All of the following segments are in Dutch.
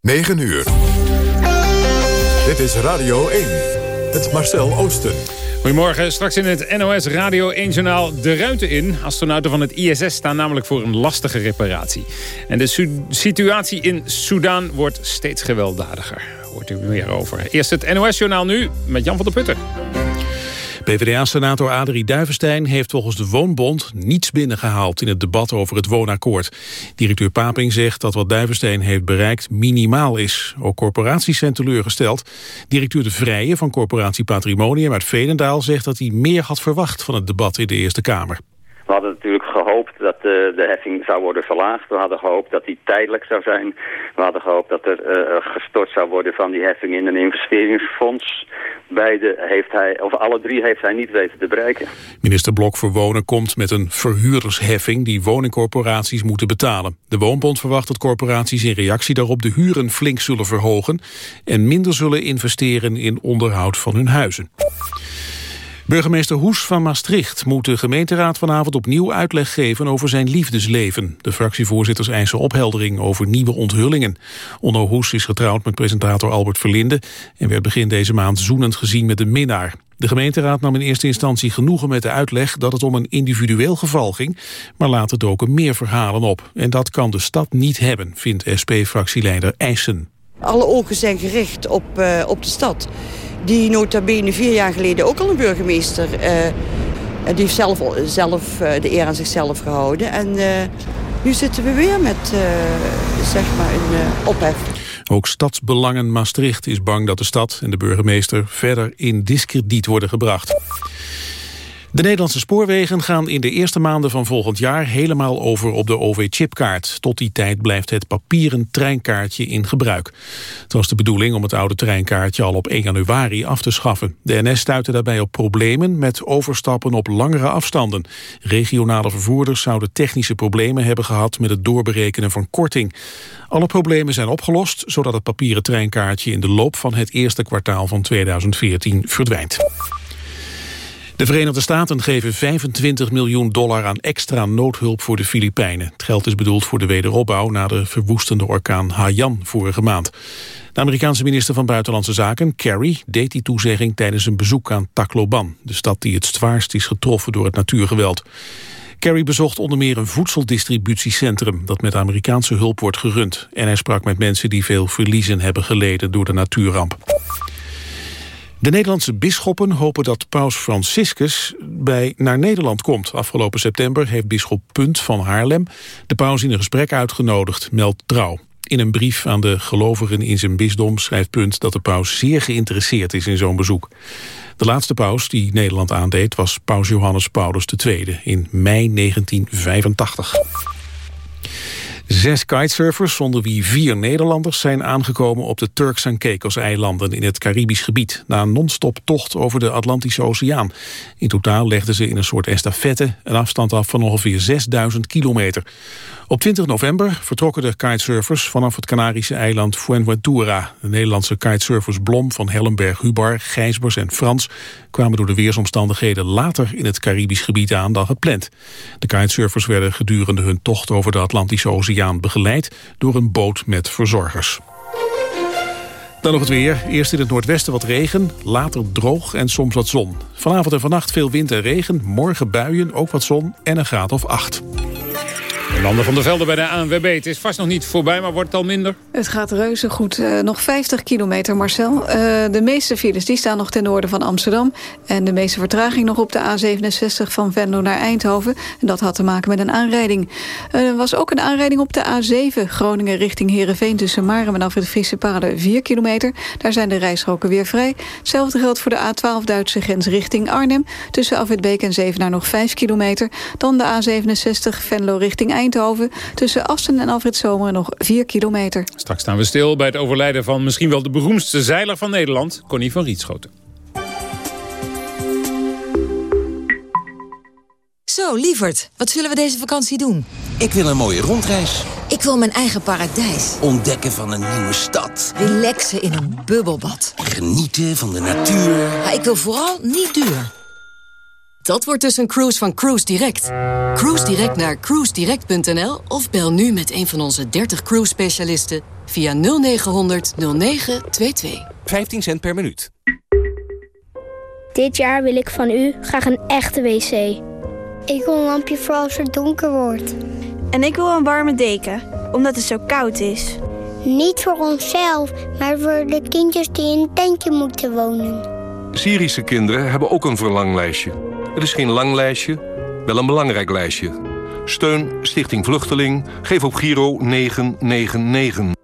9 uur. Dit is Radio 1. Het Marcel Oosten. Goedemorgen, straks in het NOS Radio 1-journaal de ruimte in. Astronauten van het ISS staan namelijk voor een lastige reparatie. En de situatie in Soudaan wordt steeds gewelddadiger. Hoort u meer over. Eerst het NOS-journaal nu met Jan van der Putten. PvdA-senator Adrie Duivenstein heeft volgens de Woonbond niets binnengehaald in het debat over het woonakkoord. Directeur Paping zegt dat wat Duivenstein heeft bereikt minimaal is. Ook corporaties zijn teleurgesteld. Directeur De Vrije van corporatie Patrimonium uit Veenendaal zegt dat hij meer had verwacht van het debat in de Eerste Kamer. Gehoopt dat uh, de heffing zou worden verlaagd. We hadden gehoopt dat die tijdelijk zou zijn. We hadden gehoopt dat er uh, gestort zou worden van die heffing in een investeringsfonds. Beide heeft hij, of alle drie heeft hij niet weten te bereiken. Minister Blok voor Wonen komt met een verhuurdersheffing die woningcorporaties moeten betalen. De Woonbond verwacht dat corporaties in reactie daarop de huren flink zullen verhogen en minder zullen investeren in onderhoud van hun huizen. Burgemeester Hoes van Maastricht moet de gemeenteraad vanavond opnieuw uitleg geven over zijn liefdesleven. De fractievoorzitters eisen opheldering over nieuwe onthullingen. Onno Hoes is getrouwd met presentator Albert Verlinde en werd begin deze maand zoenend gezien met een minnaar. De gemeenteraad nam in eerste instantie genoegen met de uitleg dat het om een individueel geval ging, maar later doken meer verhalen op. En dat kan de stad niet hebben, vindt SP-fractieleider Eisen. Alle ogen zijn gericht op, uh, op de stad die nota bene vier jaar geleden ook al een burgemeester... Uh, die heeft zelf, zelf uh, de eer aan zichzelf gehouden. En uh, nu zitten we weer met zeg maar een ophef. Ook Stadsbelangen Maastricht is bang dat de stad en de burgemeester verder in diskrediet worden gebracht. De Nederlandse spoorwegen gaan in de eerste maanden van volgend jaar helemaal over op de OV-chipkaart. Tot die tijd blijft het papieren treinkaartje in gebruik. Het was de bedoeling om het oude treinkaartje al op 1 januari af te schaffen. De NS stuitte daarbij op problemen met overstappen op langere afstanden. Regionale vervoerders zouden technische problemen hebben gehad met het doorberekenen van korting. Alle problemen zijn opgelost, zodat het papieren treinkaartje in de loop van het eerste kwartaal van 2014 verdwijnt. De Verenigde Staten geven 25 miljoen dollar aan extra noodhulp voor de Filipijnen. Het geld is bedoeld voor de wederopbouw na de verwoestende orkaan Haiyan vorige maand. De Amerikaanse minister van Buitenlandse Zaken, Kerry, deed die toezegging tijdens een bezoek aan Tacloban, de stad die het zwaarst is getroffen door het natuurgeweld. Kerry bezocht onder meer een voedseldistributiecentrum dat met Amerikaanse hulp wordt gerund. En hij sprak met mensen die veel verliezen hebben geleden door de natuurramp. De Nederlandse bisschoppen hopen dat paus Franciscus bij naar Nederland komt. Afgelopen september heeft bisschop Punt van Haarlem de paus in een gesprek uitgenodigd, meldt Trouw. In een brief aan de gelovigen in zijn bisdom schrijft Punt dat de paus zeer geïnteresseerd is in zo'n bezoek. De laatste paus die Nederland aandeed was paus Johannes Paulus II in mei 1985. Zes kitesurfers, zonder wie vier Nederlanders, zijn aangekomen op de Turks en Caicos-eilanden in het Caribisch gebied, na een non-stop tocht over de Atlantische Oceaan. In totaal legden ze in een soort estafette een afstand af van ongeveer 6000 kilometer. Op 20 november vertrokken de kitesurfers vanaf het Canarische eiland Fuenventura. De Nederlandse kitesurfers Blom van Hellenberg, Hubar, Gijsbers en Frans kwamen door de weersomstandigheden later in het Caribisch gebied aan dan gepland. De kitesurfers werden gedurende hun tocht over de Atlantische Oceaan begeleid door een boot met verzorgers. Dan nog het weer. Eerst in het noordwesten wat regen, later droog en soms wat zon. Vanavond en vannacht veel wind en regen, morgen buien, ook wat zon en een graad of acht. Landen van der Velde bij de ANWB. Het is vast nog niet voorbij, maar wordt het al minder? Het gaat reuze goed. Uh, nog 50 kilometer, Marcel. Uh, de meeste files die staan nog ten noorden van Amsterdam. En de meeste vertraging nog op de A67 van Venlo naar Eindhoven. En dat had te maken met een aanrijding. Er was ook een aanrijding op de A7. Groningen richting Heerenveen tussen Maren en af het Friese Paden 4 kilometer. Daar zijn de rijstroken weer vrij. Hetzelfde geldt voor de A12 Duitse grens richting Arnhem. Tussen Afwitbeek en Zevenaar nog 5 kilometer. Dan de A67 Venlo richting Eindhoven Eindhoven. Tussen Assen en Alfred Zomer nog 4 kilometer. Straks staan we stil bij het overlijden van misschien wel de beroemdste zeiler van Nederland, Connie van Rietschoten. Zo, lieverd, wat zullen we deze vakantie doen? Ik wil een mooie rondreis. Ik wil mijn eigen paradijs. Ontdekken van een nieuwe stad. Relaxen in een bubbelbad. Genieten van de natuur. Maar ik wil vooral niet duur. Dat wordt dus een cruise van Cruise Direct. Cruise Direct naar cruisedirect.nl of bel nu met een van onze 30 cruise specialisten via 0900 0922. 15 cent per minuut. Dit jaar wil ik van u graag een echte wc. Ik wil een lampje voor als het donker wordt. En ik wil een warme deken, omdat het zo koud is. Niet voor onszelf, maar voor de kindjes die in een tentje moeten wonen. Syrische kinderen hebben ook een verlanglijstje. Het is geen lang lijstje, wel een belangrijk lijstje. Steun Stichting Vluchteling. Geef op Giro 999.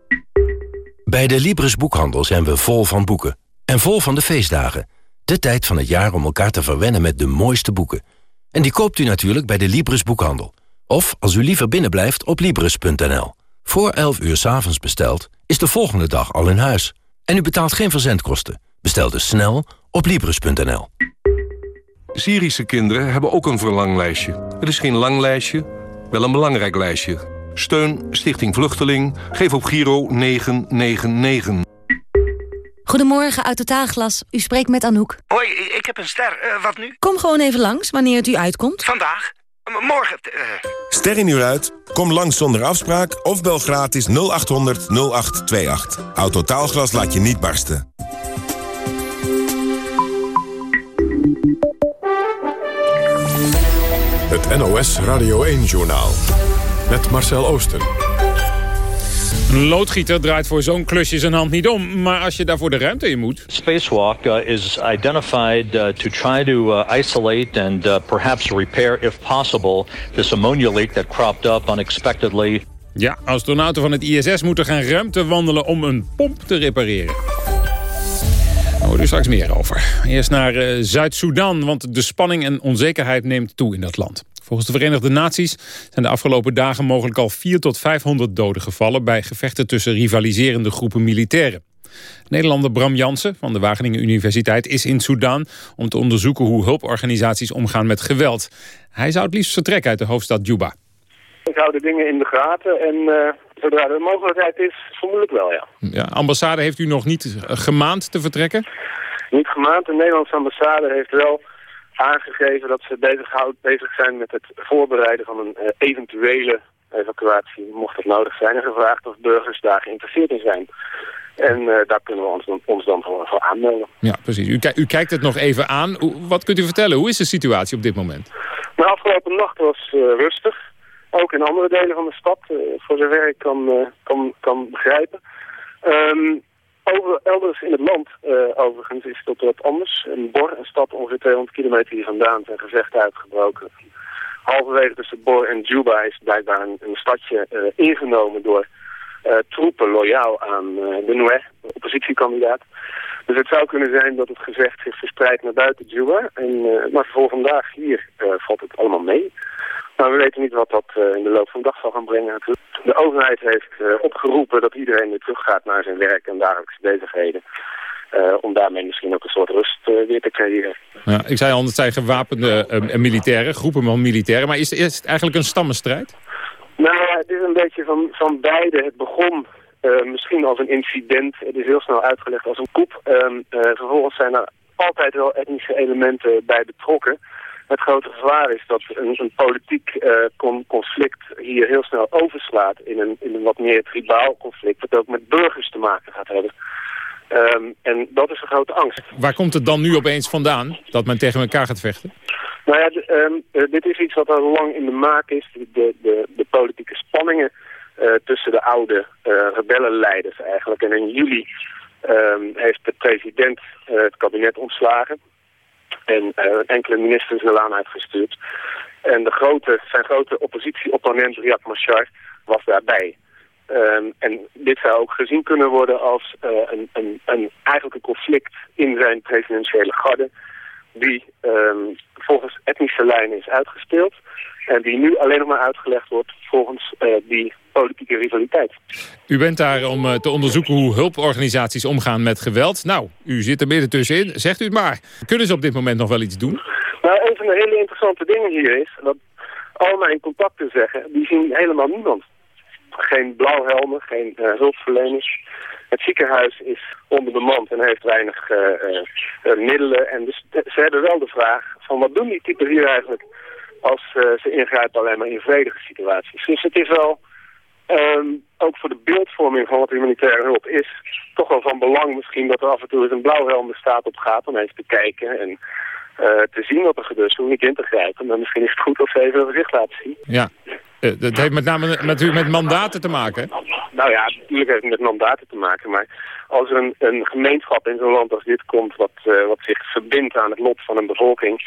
Bij de Libris Boekhandel zijn we vol van boeken. En vol van de feestdagen. De tijd van het jaar om elkaar te verwennen met de mooiste boeken. En die koopt u natuurlijk bij de Libris Boekhandel. Of, als u liever binnenblijft, op Libris.nl. Voor 11 uur s avonds besteld, is de volgende dag al in huis. En u betaalt geen verzendkosten. Bestel dus snel op Libris.nl. Syrische kinderen hebben ook een verlanglijstje. Het is geen lang lijstje, wel een belangrijk lijstje. Steun Stichting Vluchteling. Geef op Giro 999. Goedemorgen, uit Totaalglas. U spreekt met Anouk. Hoi, ik heb een ster. Uh, wat nu? Kom gewoon even langs, wanneer het u uitkomt. Vandaag? M morgen? Uh... Ster in uur uit? Kom langs zonder afspraak of bel gratis 0800 0828. Autotaalglas laat je niet barsten. Het NOS Radio 1-journaal. Met Marcel Oosten. Een loodgieter draait voor zo'n klusje zijn hand niet om. Maar als je daarvoor de ruimte in moet... Spacewalk uh, is identified uh, to try to uh, isolate and uh, perhaps repair, if possible... this ammonia leak that cropped up unexpectedly. Ja, astronauten van het ISS moeten gaan ruimte wandelen om een pomp te repareren. Hoor u straks meer over. Eerst naar uh, Zuid-Soedan, want de spanning en onzekerheid neemt toe in dat land. Volgens de Verenigde Naties zijn de afgelopen dagen mogelijk al 4 tot 500 doden gevallen... bij gevechten tussen rivaliserende groepen militairen. Nederlander Bram Jansen van de Wageningen Universiteit is in Soedan... om te onderzoeken hoe hulporganisaties omgaan met geweld. Hij zou het liefst vertrekken uit de hoofdstad Juba. Ik hou de dingen in de gaten en uh, zodra er een mogelijkheid is, vermoedelijk wel, ja. ja. Ambassade heeft u nog niet gemaand te vertrekken? Niet gemaand. De Nederlandse ambassade heeft wel aangegeven dat ze bezig, bezig zijn met het voorbereiden van een uh, eventuele evacuatie, mocht het nodig zijn, en gevraagd of burgers daar geïnteresseerd in zijn. En uh, daar kunnen we ons dan, ons dan voor, voor aanmelden. Ja, precies. U, u, kijkt het nog even aan. Wat kunt u vertellen? Hoe is de situatie op dit moment? De afgelopen nacht was uh, rustig. Ook in andere delen van de stad, voor zover ik kan, kan, kan begrijpen. Um, over, elders in het land, uh, overigens, is het wat anders. Een Bor, een stad ongeveer 200 kilometer hier vandaan, zijn gevechten uitgebroken. Halverwege tussen Bor en Juba is blijkbaar een, een stadje ingenomen door troepen loyaal aan de Noué, de oppositiekandidaat. Dus het zou kunnen zijn dat het gevecht zich verspreidt naar buiten Juba. En, maar voor vandaag hier valt het allemaal mee. Nou, we weten niet wat dat uh, in de loop van de dag zal gaan brengen. De overheid heeft uh, opgeroepen dat iedereen weer teruggaat naar zijn werk en dagelijkse bezigheden. Uh, om daarmee misschien ook een soort rust weer te creëren. Ja, ik zei al, het zijn gewapende militairen, groepen van militairen. Maar is, is het eigenlijk een stammenstrijd? Nou, het is een beetje van, van beide. Het begon misschien als een incident. Het is heel snel uitgelegd als een koep. Ehm, vervolgens zijn er altijd wel etnische elementen bij betrokken. Het grote gevaar is dat een, een politiek uh, conflict hier heel snel overslaat in een, in een wat meer tribaal conflict, dat ook met burgers te maken gaat hebben. Um, en dat is een grote angst. Waar komt het dan nu opeens vandaan, dat men tegen elkaar gaat vechten? Nou ja, um, uh, dit is iets wat al lang in de maak is. De, de, de politieke spanningen uh, tussen de oude rebellenleiders eigenlijk. En in juli um, heeft de president het kabinet ontslagen en uh, enkele ministers de laan uitgestuurd. En de grote, zijn grote oppositieopponent Riyad Machar was daarbij. Um, en dit zou ook gezien kunnen worden als uh, een, een, een, eigenlijk een conflict in zijn presidentiële garde... die um, volgens etnische lijnen is uitgespeeld... en die nu alleen nog maar uitgelegd wordt volgens uh, die politieke rivaliteit. U bent daar om uh, te onderzoeken hoe hulporganisaties omgaan met geweld. Nou, u zit er midden tussenin. Zegt u het maar. Kunnen ze op dit moment nog wel iets doen? Nou, een van de hele interessante dingen hier is... dat al mijn contacten zeggen, die zien helemaal niemand. geen blauwhelmen, geen hulpverleners. Het ziekenhuis is onderbemand en heeft weinig middelen. En dus ze hebben wel de vraag van wat doen die typen hier eigenlijk als ze ingrijpen alleen maar in vredige situaties. Dus het is wel Ehm, ook voor de beeldvorming van wat humanitaire hulp is, toch wel van belang misschien dat er af en toe eens een blauwhelm de staat op gaat om even te kijken en uh, te zien wat er gebeurt, hoe niet in te grijpen. Maar misschien is het goed als ze even een gezicht laten zien. Ja, uh, dat heeft met name met, u met mandaten te maken. Nou ja, natuurlijk heeft het met mandaten te maken. Maar als er een, een gemeenschap in zo'n land als dit komt... Wat, uh, wat zich verbindt aan het lot van een bevolking...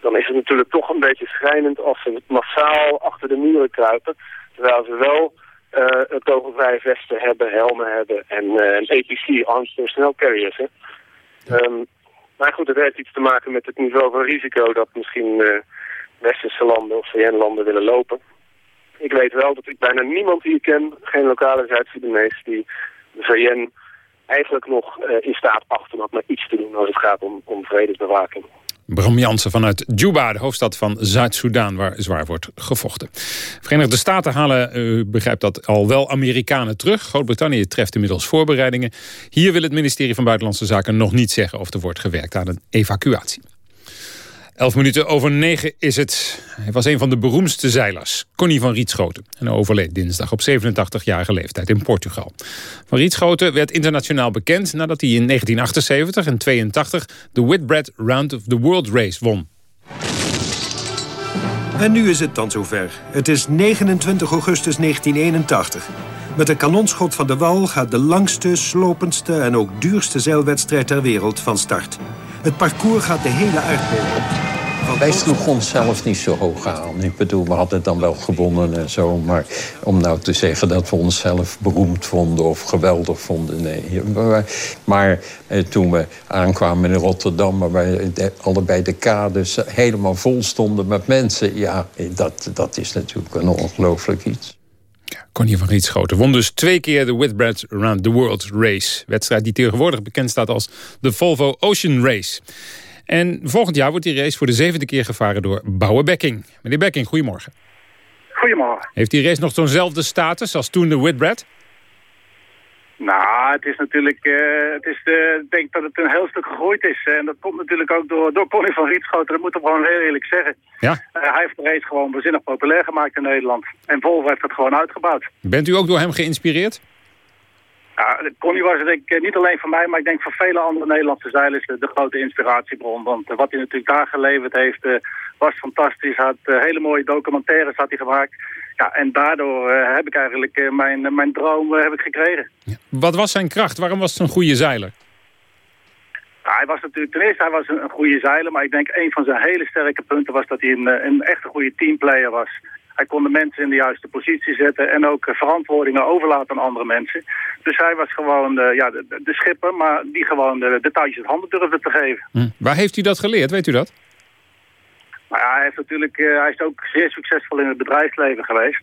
dan is het natuurlijk toch een beetje schrijnend als ze massaal achter de muren kruipen... terwijl ze wel uh, kogelvrije vesten hebben, helmen hebben en uh, een APC, Armed Personnel Carriers. Hè. Um, maar goed, het heeft iets te maken met het niveau van risico dat misschien uh, westerse landen of VN-landen willen lopen. Ik weet wel dat ik bijna niemand hier ken, geen lokale Zuid-Sudanees, die de VN eigenlijk nog in staat acht om maar iets te doen als het gaat om, om vredesbewaking. Bram Jansen vanuit Juba, de hoofdstad van Zuid-Soedan... waar zwaar wordt gevochten. Verenigde Staten halen, u begrijpt dat, al wel Amerikanen terug. Groot-Brittannië treft inmiddels voorbereidingen. Hier wil het ministerie van Buitenlandse Zaken nog niet zeggen... of er wordt gewerkt aan een evacuatie. Elf minuten over negen is het. Hij was een van de beroemdste zeilers, Connie van Rietschoten. En overleed dinsdag op 87-jarige leeftijd in Portugal. Van Rietschoten werd internationaal bekend nadat hij in 1978 en 82 de Whitbread Round of the World Race won. En nu is het dan zover. Het is 29 augustus 1981. Met een kanonschot van de wal gaat de langste, slopendste en ook duurste zeilwedstrijd ter wereld van start. Het parcours gaat de hele aardbol. Wij sloegen onszelf niet zo hoog aan. Ik bedoel, we hadden het dan wel gewonnen en zo. Maar om nou te zeggen dat we onszelf beroemd vonden of geweldig vonden, nee. Maar eh, toen we aankwamen in Rotterdam, waar wij allebei de kades helemaal vol stonden met mensen. Ja, dat, dat is natuurlijk een ongelooflijk iets. Connie van Rietschoten won dus twee keer de Whitbread Around the World Race. Wedstrijd die tegenwoordig bekend staat als de Volvo Ocean Race. En volgend jaar wordt die race voor de zevende keer gevaren door Bouwe Bekking. Meneer Bekking, goedemorgen. Goedemorgen. Heeft die race nog zo'nzelfde status als toen de Whitbread? Nou, het is natuurlijk, uh, het is de, ik denk dat het een heel stuk gegroeid is. En dat komt natuurlijk ook door, door Connie van Rietschoten, dat moet ik gewoon heel eerlijk zeggen. Ja? Uh, hij heeft de race gewoon bezinnig populair gemaakt in Nederland. En Volvo heeft het gewoon uitgebouwd. Bent u ook door hem geïnspireerd? Ja, Connie was denk ik niet alleen voor mij, maar ik denk voor vele andere Nederlandse zeilers de grote inspiratiebron. Want wat hij natuurlijk daar geleverd heeft was fantastisch. Hij had hele mooie documentaires had hij gemaakt. Ja, en daardoor uh, heb ik eigenlijk uh, mijn, mijn droom heb ik gekregen. Wat was zijn kracht? Waarom was het een goede zeiler? Hij was natuurlijk, ten eerste hij was een, een, goede zeiler, maar ik denk een van zijn hele sterke punten was dat hij een, een echt een goede teamplayer was. Hij kon de mensen in de juiste positie zetten en ook verantwoordingen overlaten aan andere mensen. Dus hij was gewoon de, ja, de, de schipper, maar die gewoon de, de touwtjes het handen durfde te geven. Hm. Waar heeft u dat geleerd, weet u dat? Hij, heeft natuurlijk, uh, hij is ook zeer succesvol in het bedrijfsleven geweest.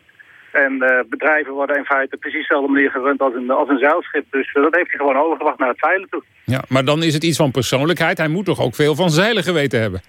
En uh, bedrijven worden in feite precies dezelfde manier gerund als een, als een zeilschip. Dus uh, dat heeft hij gewoon overgebracht naar het zeilen toe. Ja, maar dan is het iets van persoonlijkheid. Hij moet toch ook veel van zeilen geweten hebben?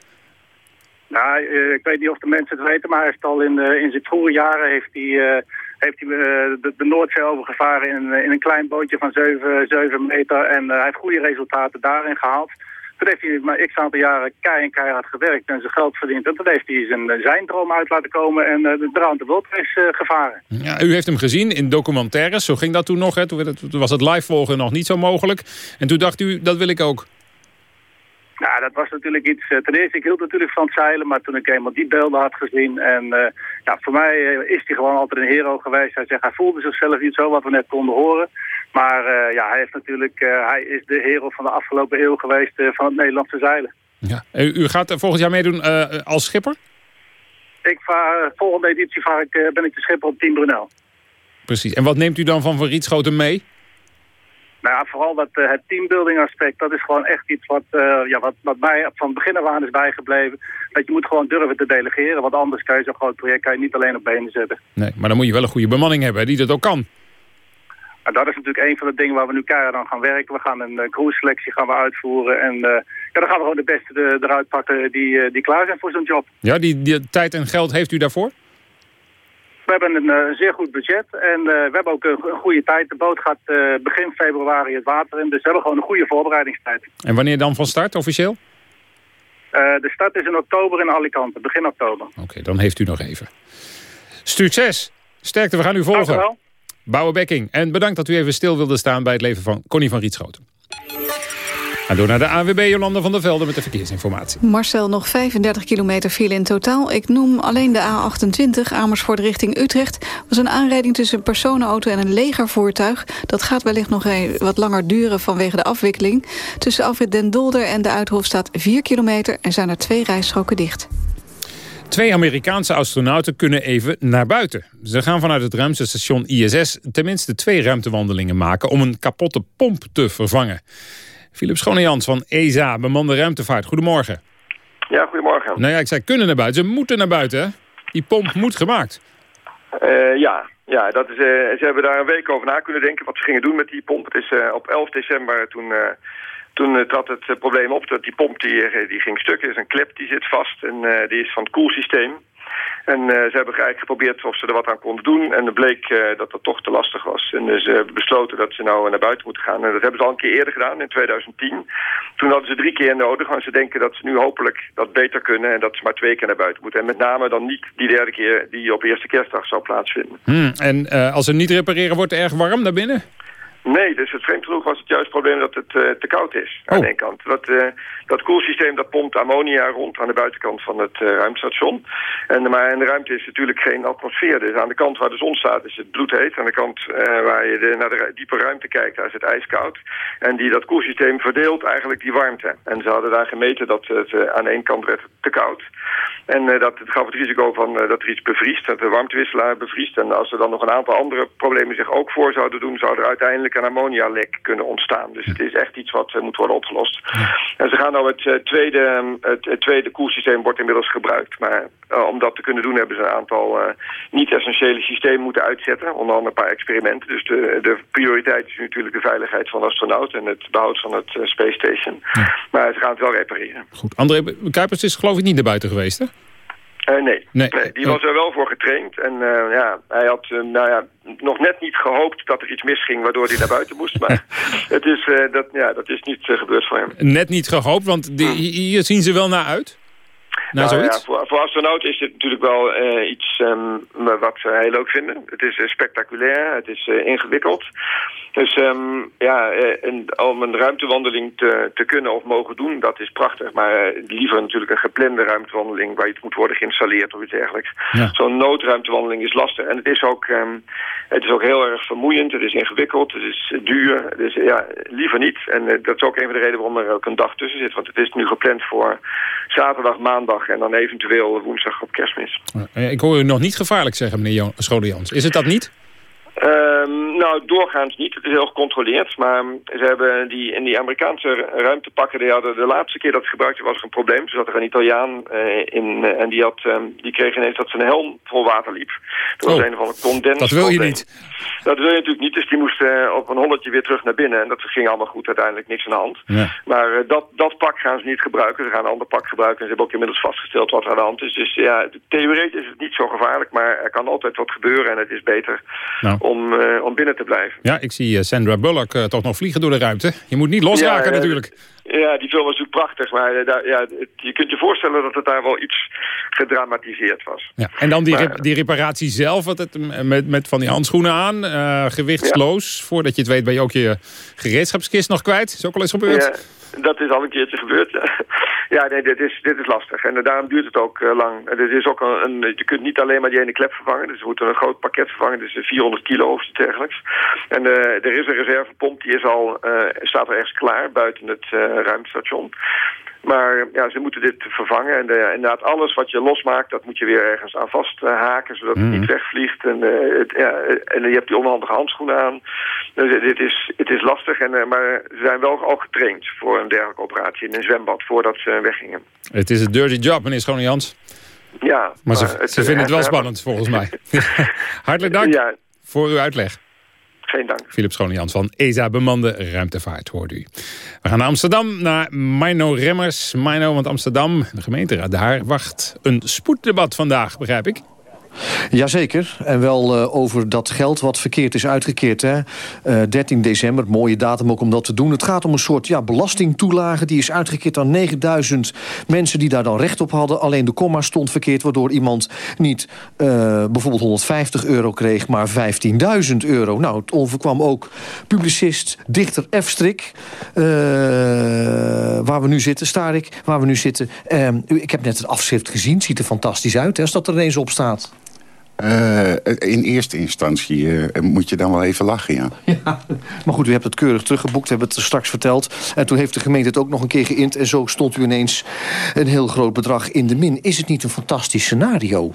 Nou, ik weet niet of de mensen het weten, maar hij heeft al in, in zijn vroege jaren heeft hij, heeft hij de, de, Noordzee overgevaren in, in een klein bootje van 7, 7 meter. En hij heeft goede resultaten daarin gehaald. Toen heeft hij maar x aantal jaren kei en keihard gewerkt en zijn geld verdiend. En toen heeft hij zijn, zijn droom uit laten komen en uh, de Round the World is uh, gevaren. Ja, u heeft hem gezien in documentaires, zo ging dat toen nog. Hè? Toen, was het live volgen nog niet zo mogelijk. En toen dacht u, dat wil ik ook. Nou, dat was natuurlijk iets... Ten eerste, ik hield natuurlijk van het zeilen, maar toen ik eenmaal die beelden had gezien... en ja, voor mij is hij gewoon altijd een hero geweest. Hij zegt, hij voelde zichzelf niet zo, wat we net konden horen. Maar uh, ja, hij, heeft natuurlijk, uh, hij is de hero van de afgelopen eeuw geweest uh, van het Nederlandse zeilen. Ja. U, u gaat volgend jaar meedoen als schipper? Ik vaar, volgende editie vaar ik, ben ik de schipper op Team Brunel. Precies. En wat neemt u dan van Van Rietschoten mee? Nou ja, vooral dat, het teambuilding aspect, dat is gewoon echt iets wat, ja, wat, wat mij van begin af aan is bijgebleven. Dat je moet gewoon durven te delegeren, want anders kan je zo'n groot project kan je niet alleen op benen zetten. Nee, maar dan moet je wel een goede bemanning hebben die dat ook kan. Nou, dat is natuurlijk een van de dingen waar we nu keihard aan gaan werken. We gaan een uh, cruise selectie gaan we uitvoeren. En uh, ja, dan gaan we gewoon de beste de, eruit pakken die, die klaar zijn voor zo'n job. Ja, die, die tijd en geld heeft u daarvoor? We hebben een eh, zeer goed budget en eh, we hebben ook een, go- een goede tijd. De boot gaat eh, begin februari het water in, dus we hebben gewoon een goede voorbereidingstijd. En wanneer dan van start officieel? Eh, de start is in oktober in Alicante, begin oktober. Oké, dan heeft u nog even. Succes! Sterkte, we gaan u Dank u volgen. Wel. Bouwe Bekking. En bedankt dat u even stil wilde staan bij het leven van Connie van Rietschoten. En door naar de AWB Jolanda van der Velde met de verkeersinformatie. Marcel, nog 35 kilometer file in totaal. Ik noem alleen de A28 Amersfoort richting Utrecht. Was een aanrijding tussen een personenauto en een legervoertuig. Dat gaat wellicht nog wat langer duren vanwege de afwikkeling. Tussen Afrit Den Dolder en de Uithof staat 4 kilometer... en zijn er twee rijstroken dicht. Twee Amerikaanse astronauten kunnen even naar buiten. Ze gaan vanuit het ruimtestation ISS tenminste twee ruimtewandelingen maken... om een kapotte pomp te vervangen. Philip Schonejans van ESA, bemande ruimtevaart. Goedemorgen. Ja, goedemorgen. Nou ja, ik zei kunnen naar buiten. Ze moeten naar buiten, hè? Die pomp moet gemaakt. Eh, ja, ja dat is, eh, ze hebben daar een week over na kunnen denken wat ze gingen doen met die pomp. Het is eh, op 11 december toen, toen trad het eh, probleem op dat die pomp die, eh, die ging stuk. Er is een klep die zit vast en eh, die is van het koelsysteem. En ze hebben eigenlijk geprobeerd of ze er wat aan konden doen. En het bleek dat dat toch te lastig was. En dus hebben besloten dat ze nou naar buiten moeten gaan. En dat hebben ze al een keer eerder gedaan, in 2010. Toen hadden ze drie keer nodig. Want ze denken dat ze nu hopelijk dat beter kunnen. En dat ze maar twee keer naar buiten moeten. En met name dan niet die derde keer die op eerste kerstdag zou plaatsvinden. Hmm, en als ze niet repareren, wordt het erg warm daar binnen? Nee, dus het vreemd genoeg was het juist het probleem dat het eh, te koud is aan de ene kant. Dat, eh, dat koelsysteem dat pompt ammonia rond aan de buitenkant van het eh, ruimtestation. En, maar in de ruimte is natuurlijk geen atmosfeer. Dus aan de kant waar de zon staat is het bloedheet. Aan de kant waar je de, naar de diepe ruimte kijkt, daar is het ijskoud. En die, dat koelsysteem verdeelt eigenlijk die warmte. En ze hadden daar gemeten dat het aan de ene kant werd te koud. En eh, dat het gaf het risico van eh, dat er iets bevriest, dat de warmtewisselaar bevriest. En als er dan nog een aantal andere problemen zich ook voor zouden doen, zou er uiteindelijk een ammonialek kunnen ontstaan. Dus het is echt iets wat eh, moet worden opgelost. En ze gaan nou het, tweede, eh, het, het tweede koelsysteem wordt inmiddels gebruikt. Maar om dat te kunnen doen hebben ze een aantal niet-essentiële systemen moeten uitzetten. Onder andere een paar experimenten. Dus de, de prioriteit is natuurlijk de veiligheid van de astronaut en het behoud van het Space Station. Maar ze gaan het wel repareren. Goed. André Kuipers is geloof ik niet naar buiten geweest, hè? Eh, nee. Nee. Nee, die was er wel voor getraind. En eh, ja, hij had eh, nou ja, nog net niet gehoopt dat er iets misging waardoor hij naar buiten moest. Maar het is, dat, ja, dat is niet gebeurd voor hem. Net niet gehoopt, want die, hier zien ze wel naar uit. Nou zoiets? ja, voor, voor astronauten is dit natuurlijk wel eh, iets ehm, wat ze heel leuk vinden. Het is eh, spectaculair, het is eh, ingewikkeld. Dus ehm, ja, en om een ruimtewandeling te, te kunnen of mogen doen, dat is prachtig. Maar liever natuurlijk een geplande ruimtewandeling waar iets moet worden geïnstalleerd of iets dergelijks. Ja. Zo'n noodruimtewandeling is lastig. En het is, ook, ehm, het is ook heel erg vermoeiend, het is ingewikkeld, het is duur. Dus ja, liever niet. En dat is ook een van de redenen waarom er ook een dag tussen zit. Want het is nu gepland voor zaterdag, maandag en dan eventueel woensdag op kerstmis. Ik hoor u nog niet gevaarlijk zeggen, meneer Jan- Schonejans. Is het dat niet? Ehm, nou, doorgaans niet. Het is heel gecontroleerd. Maar ze hebben die, in die Amerikaanse ruimtepakken... Die hadden de laatste keer dat het gebruikt werd, was er een probleem. Toen zat er een Italiaan eh, in eh, en die, had, ehm, die kreeg ineens dat zijn helm vol water liep. Dat was Oh, een of andere condens. dat wil je niet. Dat wil je natuurlijk niet. Dus die moest eh, op een holletje weer terug naar binnen. En dat ging allemaal goed. Uiteindelijk niks aan de hand. Ja. Maar dat, dat pak gaan ze niet gebruiken. Ze gaan een ander pak gebruiken. En ze hebben ook inmiddels vastgesteld wat er aan de hand is. Dus ja, theoretisch is het niet zo gevaarlijk. Maar er kan altijd wat gebeuren. En het is beter Nou. Om, eh, om binnen te blijven. Ja, ik zie eh, Sandra Bullock eh, toch nog vliegen door de ruimte. Je moet niet losraken Ja, natuurlijk. Ja, die film was natuurlijk prachtig. Maar eh, daar, ja, je kunt je voorstellen dat het daar wel iets gedramatiseerd was. Ja. En dan die, Maar- rep- die reparatie zelf, wat het, met, met van die handschoenen aan, eh, gewichtsloos. Voordat je het weet ben je ook je gereedschapskist nog kwijt. Is ook al eens gebeurd. Ja, dat is al een keertje gebeurd. ja, nee, dit is, dit is lastig. En eh, daarom duurt het ook lang. En dit is ook een, een- je kunt niet alleen maar die ene klep vervangen. Dus we moeten een groot pakket vervangen. Dus eh, 400 kilo of iets dergelijks. En er is een reservepomp, die is al, staat er ergens klaar buiten het eh, ruimtestation. Maar ja, ze moeten dit vervangen. En eh, inderdaad, alles wat je losmaakt, dat moet je weer ergens aan vasthaken, zodat het Mhm. niet wegvliegt. En, eh, het, ja, en je hebt die onhandige handschoenen aan. Dus dit is, het is lastig, en, maar ze zijn wel ook getraind voor een dergelijke operatie in een zwembad voordat ze weggingen. Het is een dirty job, meneer Schonejans. Ja, Maar ze, het- ze vinden het wel spannend, volgens mij. Hartelijk dank Ja, voor uw uitleg. Geen dank. Philip Schonejans van ESA Bemande Ruimtevaart, hoorde u. We gaan naar Amsterdam, naar Mino Remmers. Mino, want Amsterdam, de gemeenteraad daar, wacht een spoeddebat vandaag, begrijp ik. Jazeker. En wel uh, over dat geld wat verkeerd is uitgekeerd. Hè? Uh, 13 december, mooie datum ook om dat te doen. Het gaat om een soort ja, belastingtoelage. Die is uitgekeerd aan 9000 mensen die daar dan recht op hadden. Alleen de komma stond verkeerd. Waardoor iemand niet uh, bijvoorbeeld 150 euro kreeg, maar 15.000 euro. Nou, het overkwam ook publicist, dichter F. Strik. Waar we nu zitten, Starik, waar we nu zitten. Uh, ik heb net het afschrift gezien. Ziet er fantastisch uit, hè, als dat er ineens op staat. Uh, in eerste instantie uh, moet je dan wel even lachen, ja. ja. Maar goed, u hebt het keurig teruggeboekt, hebben het straks verteld. En toen heeft de gemeente het ook nog een keer geïnd... en zo stond u ineens een heel groot bedrag in de min. Is het niet een fantastisch scenario?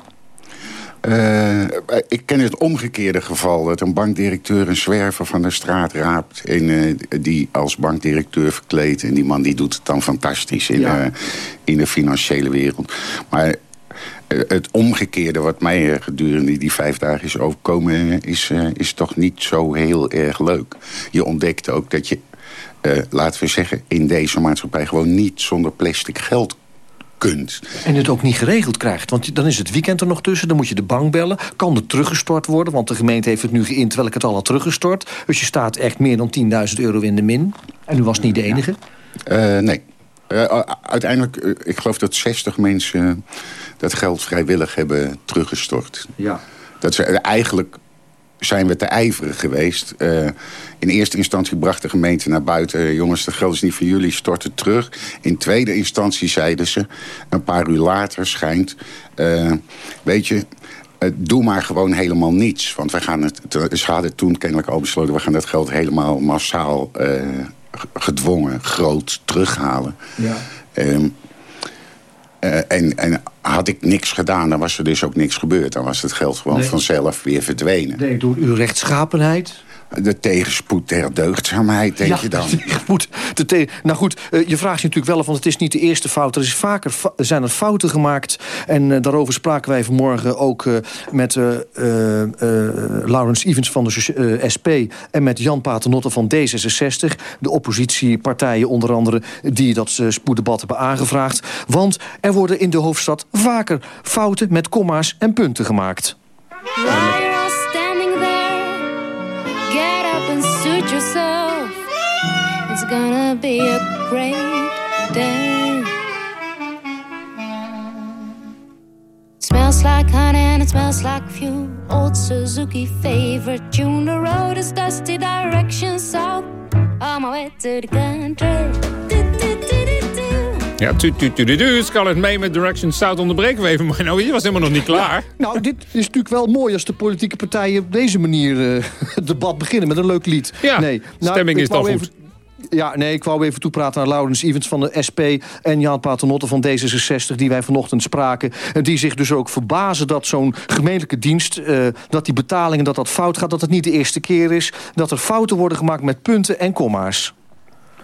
Uh, ik ken het omgekeerde geval dat een bankdirecteur een zwerver van de straat raapt... en uh, die als bankdirecteur verkleedt. En die man die doet het dan fantastisch in, ja. uh, in de financiële wereld. Maar het omgekeerde wat mij gedurende die vijf dagen is overkomen... is, is toch niet zo heel erg leuk. Je ontdekt ook dat je, laten we zeggen... in deze maatschappij gewoon niet zonder plastic geld kunt. En het ook niet geregeld krijgt. Want dan is het weekend er nog tussen. Dan moet je de bank bellen. Kan er teruggestort worden? Want de gemeente heeft het nu geïnd terwijl ik het al had teruggestort. Dus je staat echt meer dan 10.000 euro in de min. En u was niet de enige? Uh, nee. Uh, uiteindelijk, uh, ik geloof dat 60 mensen dat geld vrijwillig hebben teruggestort. Ja. Dat ze eigenlijk zijn we te ijverig geweest. Uh, in eerste instantie bracht de gemeente naar buiten... jongens, dat geld is niet van jullie, stort het terug. In tweede instantie zeiden ze, een paar uur later schijnt... Uh, weet je, uh, doe maar gewoon helemaal niets. Want we gaan het, ze hadden toen kennelijk al besloten... we gaan dat geld helemaal massaal gedwongen, groot terughalen. Ja. Uh, en, en had ik niks gedaan, dan was er dus ook niks gebeurd. Dan was het geld gewoon nee. vanzelf weer verdwenen. Nee, door uw rechtschapenheid? De tegenspoed der deugdzaamheid, denk ja, je dan? Tegenspoed, de te nou goed, uh, je vraagt je natuurlijk wel... want het is niet de eerste fout. Er is vaker zijn er fouten gemaakt. En uh, daarover spraken wij vanmorgen ook uh, met Laurens Evans van de SP... en met Jan Paternotte van D66. De oppositiepartijen onder andere... die dat spoeddebat hebben aangevraagd. Want er worden in de hoofdstad vaker fouten met komma's en punten gemaakt. Gonna be a great day. It smells like honey and it smells like fuel. Old Suzuki favorite tune. The road is dusty, direction south. On my way to the country. Ja, tu tu tu tu Scarlett mee met Direction South onderbreken we even. Maar nou, je was helemaal nog niet klaar. nou, dit is natuurlijk wel mooi als de politieke partijen op deze manier uh, het debat beginnen met een leuk lied. Ja, nee, nou, stemming is dan goed. Ja, nee, ik wou even toepraten naar Laurens Evans van de SP... en Jan Paternotte van D66, die wij vanochtend spraken. En die zich dus ook verbazen dat zo'n gemeentelijke dienst... Uh, dat die betalingen, dat dat fout gaat, dat het niet de eerste keer is... dat er fouten worden gemaakt met punten en komma's.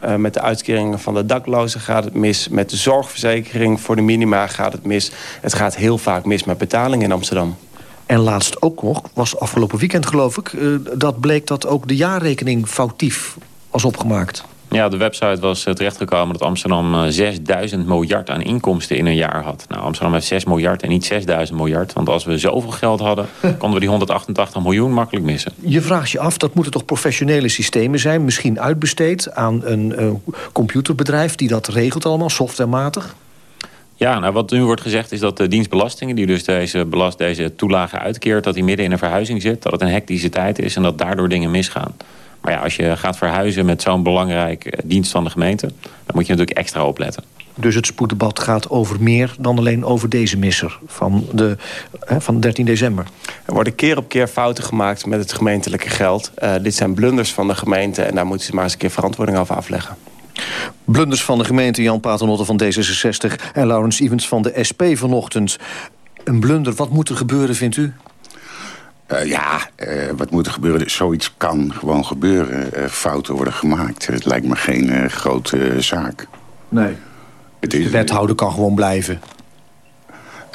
Uh, met de uitkeringen van de daklozen gaat het mis. Met de zorgverzekering voor de minima gaat het mis. Het gaat heel vaak mis met betalingen in Amsterdam. En laatst ook nog, was afgelopen weekend geloof ik... Uh, dat bleek dat ook de jaarrekening foutief was opgemaakt. Ja, de website was terechtgekomen dat Amsterdam 6000 miljard aan inkomsten in een jaar had. Nou, Amsterdam heeft 6 miljard en niet 6000 miljard. Want als we zoveel geld hadden, konden we die 188 miljoen makkelijk missen. Je vraagt je af, dat moeten toch professionele systemen zijn? Misschien uitbesteed aan een uh, computerbedrijf die dat regelt allemaal, softwarematig? Ja, nou wat nu wordt gezegd is dat de dienstbelastingen... die dus deze, belast, deze toelage uitkeert... dat die midden in een verhuizing zit, dat het een hectische tijd is... en dat daardoor dingen misgaan. Maar ja, als je gaat verhuizen met zo'n belangrijk dienst van de gemeente... dan moet je natuurlijk extra opletten. Dus het spoeddebat gaat over meer dan alleen over deze misser van, de, hè, van 13 december. Er worden keer op keer fouten gemaakt met het gemeentelijke geld. Uh, dit zijn blunders van de gemeente en daar moeten ze maar eens een keer verantwoording over afleggen. Blunders van de gemeente Jan Paternotte van D66 en Laurens Evans van de SP vanochtend. Een blunder, wat moet er gebeuren vindt u? Uh, ja, uh, wat moet er gebeuren? Zoiets kan gewoon gebeuren. Uh, fouten worden gemaakt. Het lijkt me geen grote zaak. Nee. Het is, de wethouder kan gewoon blijven.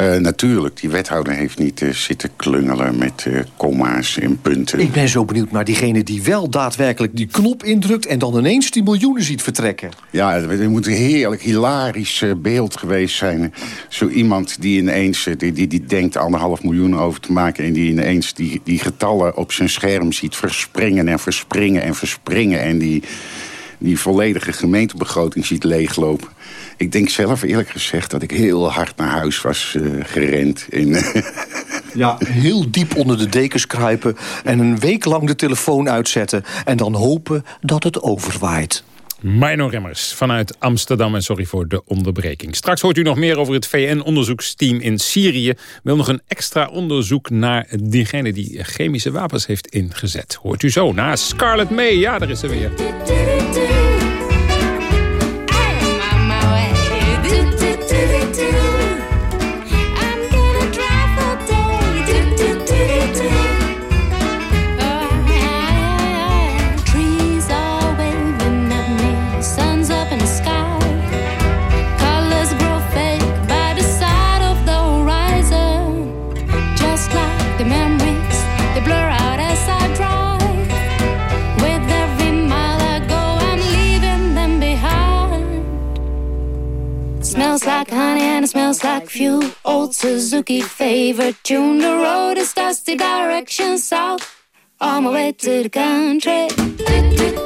Uh, natuurlijk, die wethouder heeft niet uh, zitten klungelen met uh, comma's en punten. Ik ben zo benieuwd naar diegene die wel daadwerkelijk die knop indrukt... en dan ineens die miljoenen ziet vertrekken. Ja, het moet een heerlijk, hilarisch beeld geweest zijn. Zo iemand die ineens, die, die, die denkt anderhalf miljoen over te maken... en die ineens die, die getallen op zijn scherm ziet verspringen en verspringen en verspringen... en die, die volledige gemeentebegroting ziet leeglopen. Ik denk zelf eerlijk gezegd dat ik heel hard naar huis was uh, gerend. In, ja, heel diep onder de dekens kruipen... en een week lang de telefoon uitzetten... en dan hopen dat het overwaait. Mino Remmers vanuit Amsterdam en sorry voor de onderbreking. Straks hoort u nog meer over het VN-onderzoeksteam in Syrië. Wil nog een extra onderzoek naar diegene die chemische wapens heeft ingezet. Hoort u zo na Scarlett May. Ja, daar is ze weer. Honey and it smells like fuel. Old Suzuki favorite tune. The road is dusty, direction south. On my way to the country. Do, do,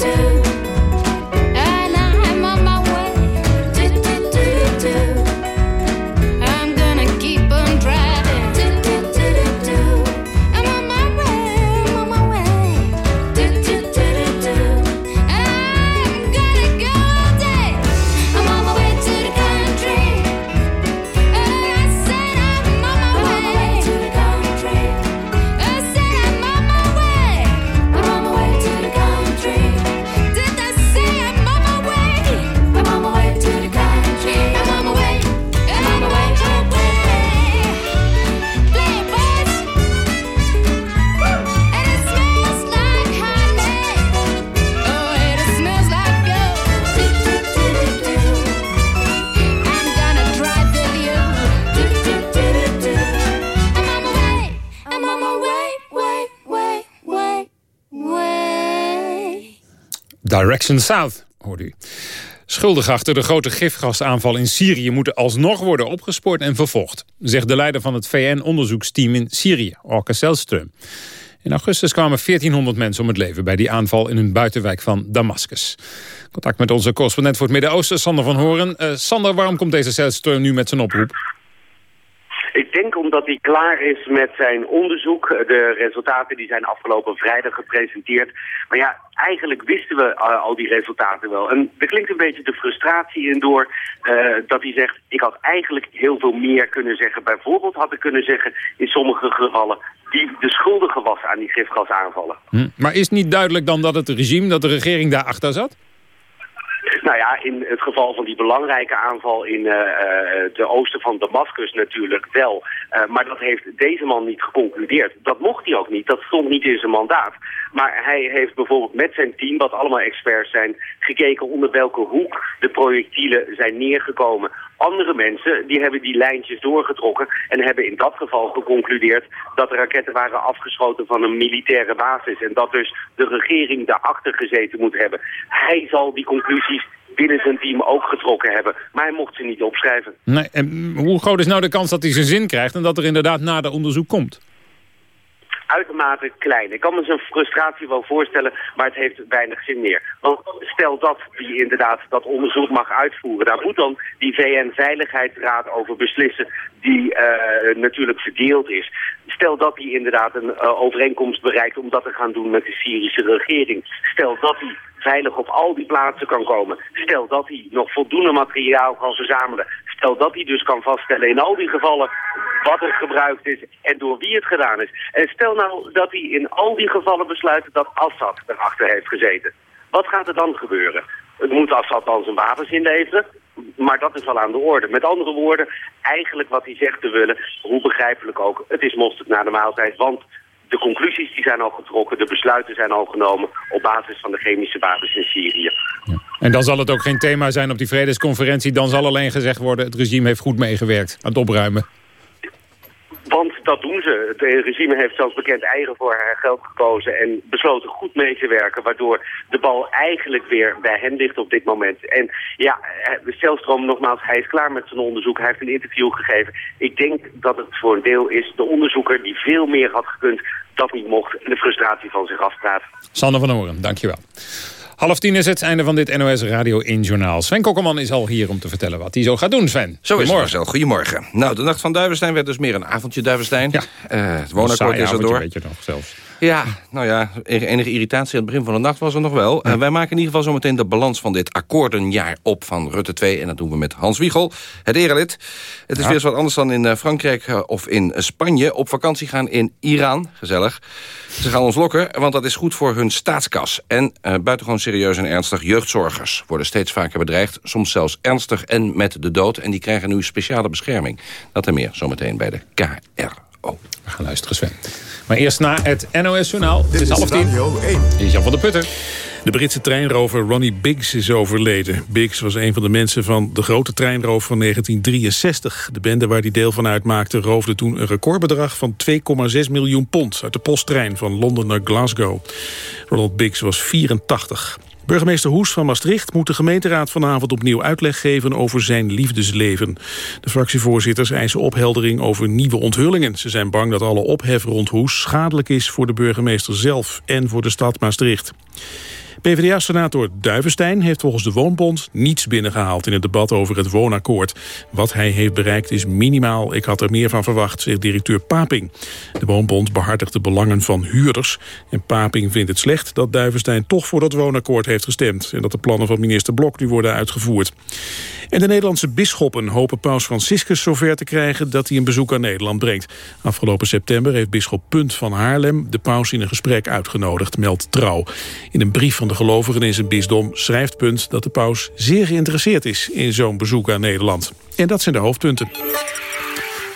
do, Direction South, hoorde u. Schuldigen achter de grote gifgasaanval in Syrië moeten alsnog worden opgespoord en vervolgd, zegt de leider van het VN-onderzoeksteam in Syrië, Orke Selström. In augustus kwamen 1400 mensen om het leven bij die aanval in een buitenwijk van Damascus. Contact met onze correspondent voor het Midden-Oosten, Sander van Horen. Uh, Sander, waarom komt deze Selström nu met zijn oproep? Ik denk omdat hij klaar is met zijn onderzoek. De resultaten die zijn afgelopen vrijdag gepresenteerd. Maar ja, eigenlijk wisten we uh, al die resultaten wel. En er klinkt een beetje de frustratie in door uh, dat hij zegt... ik had eigenlijk heel veel meer kunnen zeggen. Bijvoorbeeld had ik kunnen zeggen in sommige gevallen... die de schuldige was aan die gifgasaanvallen. Hm. Maar is niet duidelijk dan dat het regime, dat de regering daarachter zat? Nou ja, in het geval van die belangrijke aanval in uh, de oosten van Damascus natuurlijk wel. Uh, maar dat heeft deze man niet geconcludeerd. Dat mocht hij ook niet, dat stond niet in zijn mandaat. Maar hij heeft bijvoorbeeld met zijn team, wat allemaal experts zijn, gekeken onder welke hoek de projectielen zijn neergekomen. Andere mensen die hebben die lijntjes doorgetrokken en hebben in dat geval geconcludeerd dat de raketten waren afgeschoten van een militaire basis. En dat dus de regering daarachter gezeten moet hebben. Hij zal die conclusies binnen zijn team ook getrokken hebben. Maar hij mocht ze niet opschrijven. Nee, en hoe groot is nou de kans dat hij zijn zin krijgt... en dat er inderdaad nader onderzoek komt? Uitermate klein. Ik kan me zijn frustratie wel voorstellen, maar het heeft weinig zin meer. Want stel dat hij inderdaad dat onderzoek mag uitvoeren, daar moet dan die VN-veiligheidsraad over beslissen, die uh, natuurlijk verdeeld is. Stel dat hij inderdaad een uh, overeenkomst bereikt om dat te gaan doen met de Syrische regering. Stel dat hij veilig op al die plaatsen kan komen. Stel dat hij nog voldoende materiaal kan verzamelen. Stel dat hij dus kan vaststellen in al die gevallen wat er gebruikt is en door wie het gedaan is. En stel nou dat hij in al die gevallen besluit dat Assad erachter heeft gezeten. Wat gaat er dan gebeuren? Het moet Assad dan zijn wapens inleveren, maar dat is wel aan de orde. Met andere woorden, eigenlijk wat hij zegt te willen, hoe begrijpelijk ook, het is mosterd na de maaltijd, want de conclusies die zijn al getrokken, de besluiten zijn al genomen op basis van de chemische wapens in Syrië. En dan zal het ook geen thema zijn op die vredesconferentie. Dan zal alleen gezegd worden, het regime heeft goed meegewerkt aan het opruimen. Dat doen ze. Het regime heeft zelfs bekend eigen voor haar geld gekozen en besloten goed mee te werken, waardoor de bal eigenlijk weer bij hen ligt op dit moment. En ja, Stelstroom nogmaals, hij is klaar met zijn onderzoek. Hij heeft een interview gegeven. Ik denk dat het voor een deel is de onderzoeker die veel meer had gekund, dat niet mocht en de frustratie van zich afpraat. Sander van Horen, dankjewel. Half tien is het einde van dit NOS Radio 1 Journaal. Sven Kokkelman is al hier om te vertellen wat hij zo gaat doen, Sven. Zo is het. Goedemorgen. Nou, de Nacht van Duivenstein werd dus meer een avondje Duivenstein. Ja. Uh, het woonakkoord is er door. Weet je nog zelfs. Ja, nou ja, enige irritatie aan het begin van de nacht was er nog wel. Ja. Uh, wij maken in ieder geval zometeen de balans van dit akkoordenjaar op van Rutte 2. En dat doen we met Hans Wiegel, het erelid. Het is ja. weer eens wat anders dan in uh, Frankrijk uh, of in Spanje. Op vakantie gaan in Iran, gezellig. Ze gaan ons lokken, want dat is goed voor hun staatskas. En buitengewoon serieus en ernstig jeugdzorgers worden steeds vaker bedreigd. Soms zelfs ernstig en met de dood. En die krijgen nu speciale bescherming. Dat en meer zometeen bij de KRO. We gaan luisteren, Sven. Maar eerst naar het NOS-journaal. Het is half tien. Hier is Jan van der Putten. De Britse treinrover Ronnie Biggs is overleden. Biggs was een van de mensen van de grote treinroof van 1963. De bende waar hij deel van uitmaakte roofde toen een recordbedrag van 2,6 miljoen pond... uit de posttrein van Londen naar Glasgow. Ronald Biggs was 84. Burgemeester Hoes van Maastricht moet de gemeenteraad vanavond opnieuw uitleg geven over zijn liefdesleven. De fractievoorzitters eisen opheldering over nieuwe onthullingen. Ze zijn bang dat alle ophef rond Hoes schadelijk is voor de burgemeester zelf en voor de stad Maastricht. PvdA-senator Duivenstein heeft volgens de Woonbond niets binnengehaald in het debat over het woonakkoord. Wat hij heeft bereikt is minimaal. Ik had er meer van verwacht, zegt directeur Paping. De Woonbond behartigt de belangen van huurders. En Paping vindt het slecht dat Duivenstein toch voor dat woonakkoord heeft gestemd. En dat de plannen van minister Blok nu worden uitgevoerd. En de Nederlandse bisschoppen hopen paus Franciscus zover te krijgen dat hij een bezoek aan Nederland brengt. Afgelopen september heeft bisschop Punt van Haarlem de paus in een gesprek uitgenodigd, meldt Trouw. In een brief van de gelovigen in zijn bisdom schrijft Punt dat de paus zeer geïnteresseerd is in zo'n bezoek aan Nederland. En dat zijn de hoofdpunten.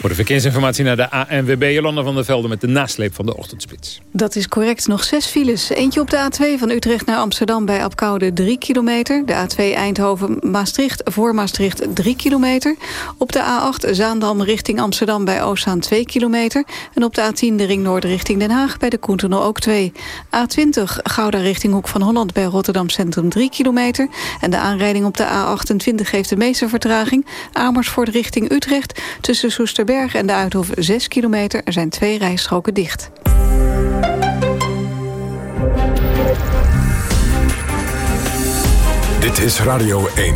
Voor de verkeersinformatie naar de ANWB Jolanda van der Velde... met de nasleep van de ochtendspits. Dat is correct. Nog zes files. Eentje op de A2 van Utrecht naar Amsterdam bij Apkoude 3 kilometer. De A2 Eindhoven-Maastricht voor Maastricht 3 kilometer. Op de A8 Zaandam richting Amsterdam bij Oostzaan 2 kilometer. En op de A10 de Ring Noord richting Den Haag bij de Koentunnel ook 2. A20 Gouda richting Hoek van Holland bij Rotterdam Centrum 3 kilometer. En de aanrijding op de A28 geeft de meeste vertraging. Amersfoort richting Utrecht tussen Soesterberg en de Uithof 6 kilometer. Er zijn twee rijstroken dicht. Dit is Radio 1.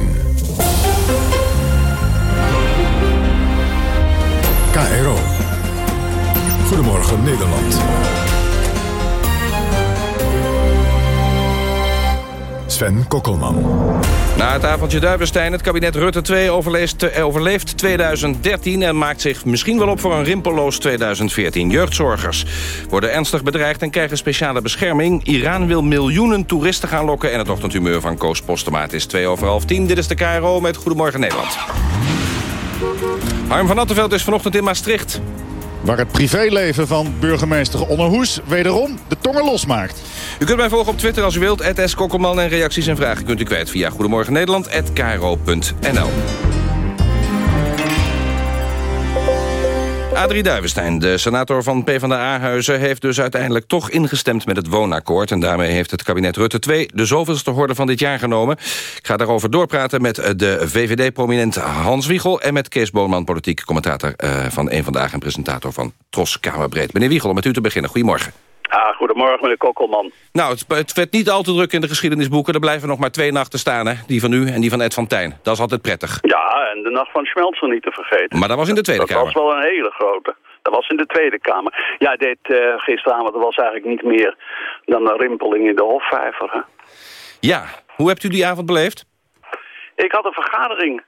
KRO. Goedemorgen Nederland. Sven Kokkelman. Na het avondje Duivenstein, het kabinet Rutte 2 overleeft, overleeft 2013... en maakt zich misschien wel op voor een rimpelloos 2014. Jeugdzorgers worden ernstig bedreigd en krijgen speciale bescherming. Iran wil miljoenen toeristen gaan lokken... en het ochtendhumeur van Koos Postemaat is 2 over half 10. Dit is de KRO met Goedemorgen Nederland. Harm van Attenveld is vanochtend in Maastricht. Waar het privéleven van burgemeester Onnerhoes wederom de tongen losmaakt. U kunt mij volgen op Twitter als u wilt. S. Kokkelman en reacties en vragen kunt u kwijt via Goedemorgen Nederland@kro.nl. Adrie Duivenstein, de senator van PvdA-huizen... heeft dus uiteindelijk toch ingestemd met het woonakkoord... en daarmee heeft het kabinet Rutte 2 de zoveelste horde van dit jaar genomen. Ik ga daarover doorpraten met de VVD-prominent Hans Wiegel... en met Kees Boonman, politiek commentator uh, van Eén Vandaag... en presentator van Tros Kamerbreed. Meneer Wiegel, om met u te beginnen. Goedemorgen. Ah, goedemorgen, meneer Kokkelman. Nou, het, het, werd niet al te druk in de geschiedenisboeken. Er blijven nog maar twee nachten staan, hè? Die van u en die van Ed van Tijn. Dat is altijd prettig. Ja, en de nacht van Schmelzer niet te vergeten. Maar dat was in de Tweede dat Kamer. Dat was wel een hele grote. Dat was in de Tweede Kamer. Ja, dit uh, gisteravond was eigenlijk niet meer dan een rimpeling in de Hofvijver, hè? Ja, hoe hebt u die avond beleefd? Ik had een vergadering.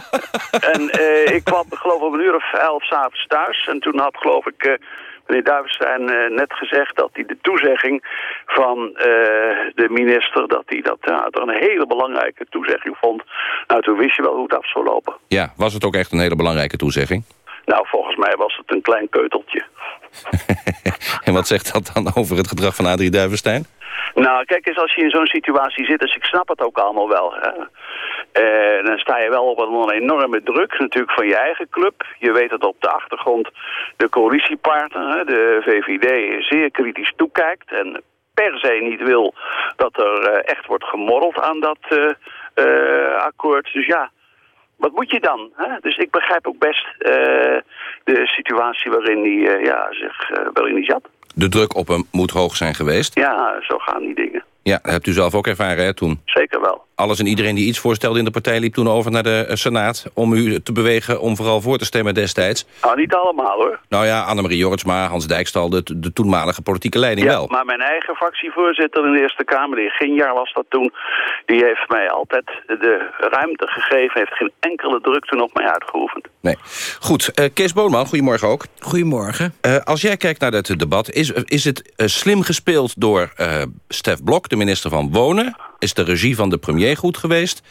en uh, ik kwam geloof ik om een uur of elf s'avonds thuis. En toen had geloof ik... Uh, meneer Duivenstein uh, net gezegd dat hij de toezegging van uh, de minister... dat hij dat uh, een hele belangrijke toezegging vond. Nou, toen wist je wel hoe het af zou lopen. Ja, was het ook echt een hele belangrijke toezegging? Nou, volgens mij was het een klein keuteltje. en wat zegt dat dan over het gedrag van Adrie Duivenstein? Nou, kijk eens, als je in zo'n situatie zit, dus ik snap het ook allemaal wel. Hè. Uh, dan sta je wel op een enorme druk natuurlijk van je eigen club. Je weet dat op de achtergrond de coalitiepartner, de VVD, zeer kritisch toekijkt. En per se niet wil dat er uh, echt wordt gemorreld aan dat uh, akkoord. Dus ja, wat moet je dan? Hè? Dus ik begrijp ook best de situatie waarin hij ja, zich, waarin hij zat. De druk op hem moet hoog zijn geweest? Ja, zo gaan die dingen. Ja, hebt u zelf ook ervaren hè, toen? Zeker wel. Alles en iedereen die iets voorstelde in de partij liep toen over naar de eh, Senaat... om u te bewegen om vooral voor te stemmen destijds. Nou, niet allemaal hoor. Nou ja, Annemarie Jorritsma, Hans Dijkstal, de, de toenmalige politieke leiding ja, wel. maar mijn eigen fractievoorzitter in de Eerste Kamer, de jaar was dat toen... die heeft mij altijd de ruimte gegeven, heeft geen enkele druk toen op mij uitgeoefend. Nee. Goed, uh, Kees Boonman, goedemorgen ook. Goedemorgen. Uh, als jij kijkt naar het debat, is, is het slim gespeeld door Stef Blok, de minister van Wonen... Is de regie van de premier goed geweest?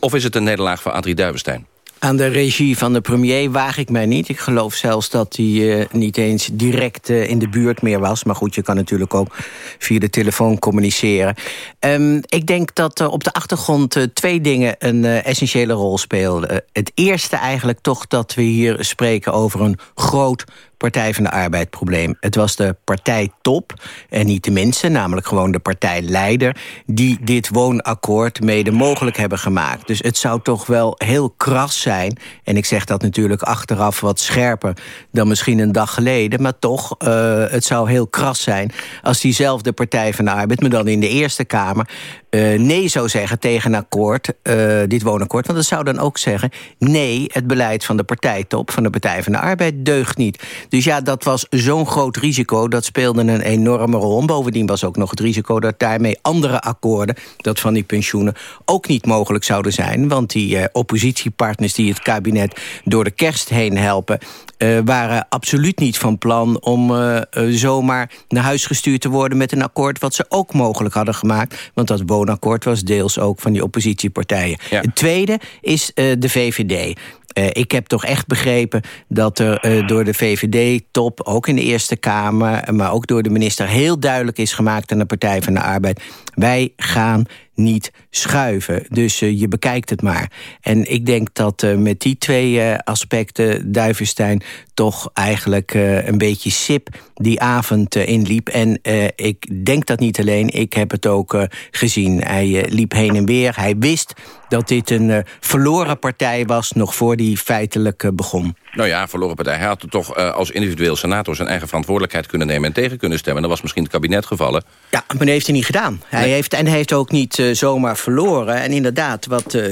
Of is het een nederlaag van Adrie Duivenstein? Aan de regie van de premier waag ik mij niet. Ik geloof zelfs dat hij uh, niet eens direct uh, in de buurt meer was. Maar goed, je kan natuurlijk ook via de telefoon communiceren. Um, ik denk dat op de achtergrond twee dingen een essentiële rol speelden. het eerste eigenlijk toch dat we hier spreken over een groot Partij van de Arbeid probleem. Het was de partijtop, en niet de mensen, namelijk gewoon de partijleider... die dit woonakkoord mede mogelijk hebben gemaakt. Dus het zou toch wel heel kras zijn... en ik zeg dat natuurlijk achteraf wat scherper dan misschien een dag geleden... maar toch, uh, het zou heel kras zijn als diezelfde Partij van de Arbeid... maar dan in de Eerste Kamer uh, nee zou zeggen tegen akkoord, uh, dit woonakkoord. Want dat zou dan ook zeggen... nee, het beleid van de partijtop, van de Partij van de Arbeid, deugt niet. Dus ja, dat was zo'n groot risico, dat speelde een enorme rol. En bovendien was ook nog het risico dat daarmee andere akkoorden... dat van die pensioenen ook niet mogelijk zouden zijn. Want die uh, oppositiepartners die het kabinet door de kerst heen helpen... Uh, waren absoluut niet van plan om uh, zomaar naar huis gestuurd te worden... met een akkoord wat ze ook mogelijk hadden gemaakt. Want dat woonakkoord was deels ook van die oppositiepartijen. Ja. Het tweede is de VVD. Uh, ik heb toch echt begrepen dat er uh, door de VVD-top... ook in de Eerste Kamer, maar ook door de minister... heel duidelijk is gemaakt aan de Partij van de Arbeid... wij gaan niet schuiven. Dus uh, je bekijkt het maar. En ik denk dat uh, met die twee uh, aspecten Duivenstein toch eigenlijk een beetje sip die avond inliep. En ik denk dat niet alleen, ik heb het ook gezien. Hij liep heen en weer. Hij wist dat dit een verloren partij was nog voor die feitelijk begon. Nou ja, verloren partij. Hij had er toch uh, als individueel senator zijn eigen verantwoordelijkheid kunnen nemen en tegen kunnen stemmen. Dan was misschien het kabinet gevallen. Ja, maar dat heeft hij niet gedaan. Hij nee. heeft, en hij heeft ook niet uh, zomaar verloren. En inderdaad, wat uh,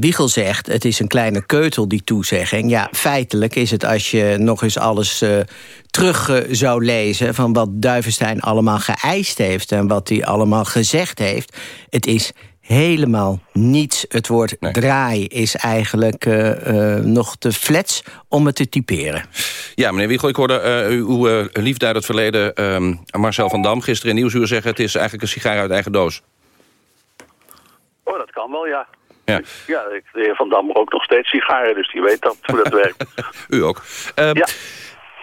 Wiegel zegt, het is een kleine keutel, die toezegging. Ja, feitelijk is het als je nog eens alles terug zou lezen... van wat Duivenstein allemaal geëist heeft en wat hij allemaal gezegd heeft. Het is helemaal niets. Het woord nee. draai is eigenlijk uh, uh, nog te flats om het te typeren. Ja, meneer Wiegel, ik hoorde uh, uw liefde uit het verleden... Marcel van Dam gisteren in Nieuwsuur zeggen... het is eigenlijk een sigaar uit eigen doos. Oh, dat kan wel, ja. Ja, ja de heer Van Dam ook nog steeds sigaren, dus die weet dat, hoe dat werkt. U ook. ja.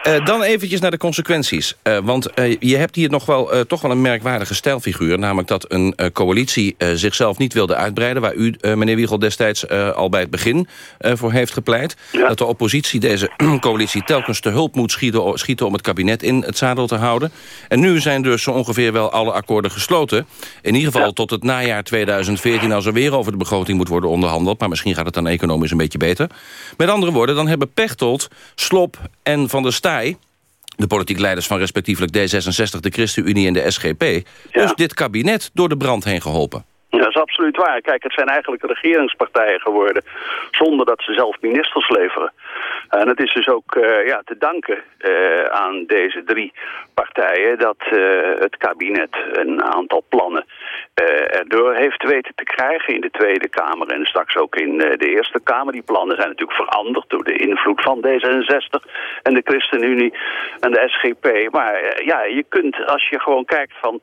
Uh, dan eventjes naar de consequenties. Uh, want uh, je hebt hier nog wel, toch wel een merkwaardige stijlfiguur. Namelijk dat een coalitie zichzelf niet wilde uitbreiden... waar u, meneer Wiegel, destijds al bij het begin voor heeft gepleit. Ja. Dat de oppositie deze coalitie telkens te hulp moet schieten, schieten... om het kabinet in het zadel te houden. En nu zijn dus zo ongeveer wel alle akkoorden gesloten. In ieder geval ja. tot het najaar 2014... als er weer over de begroting moet worden onderhandeld. Maar misschien gaat het dan economisch een beetje beter. Met andere woorden, dan hebben Pechtold, Slop en Van der De politiek leiders van respectievelijk D66, de ChristenUnie en de SGP... Ja. dus dit kabinet door de brand heen geholpen. Ja, dat is absoluut waar. Kijk, het zijn eigenlijk regeringspartijen geworden... zonder dat ze zelf ministers leveren. En het is dus ook uh, ja, te danken uh, aan deze drie partijen... dat uh, het kabinet een aantal plannen erdoor heeft weten te krijgen... in de Tweede Kamer en straks ook in de Eerste Kamer. Die plannen zijn natuurlijk veranderd door de invloed van D66... en de ChristenUnie en de SGP. Maar ja, je kunt, als je gewoon kijkt van...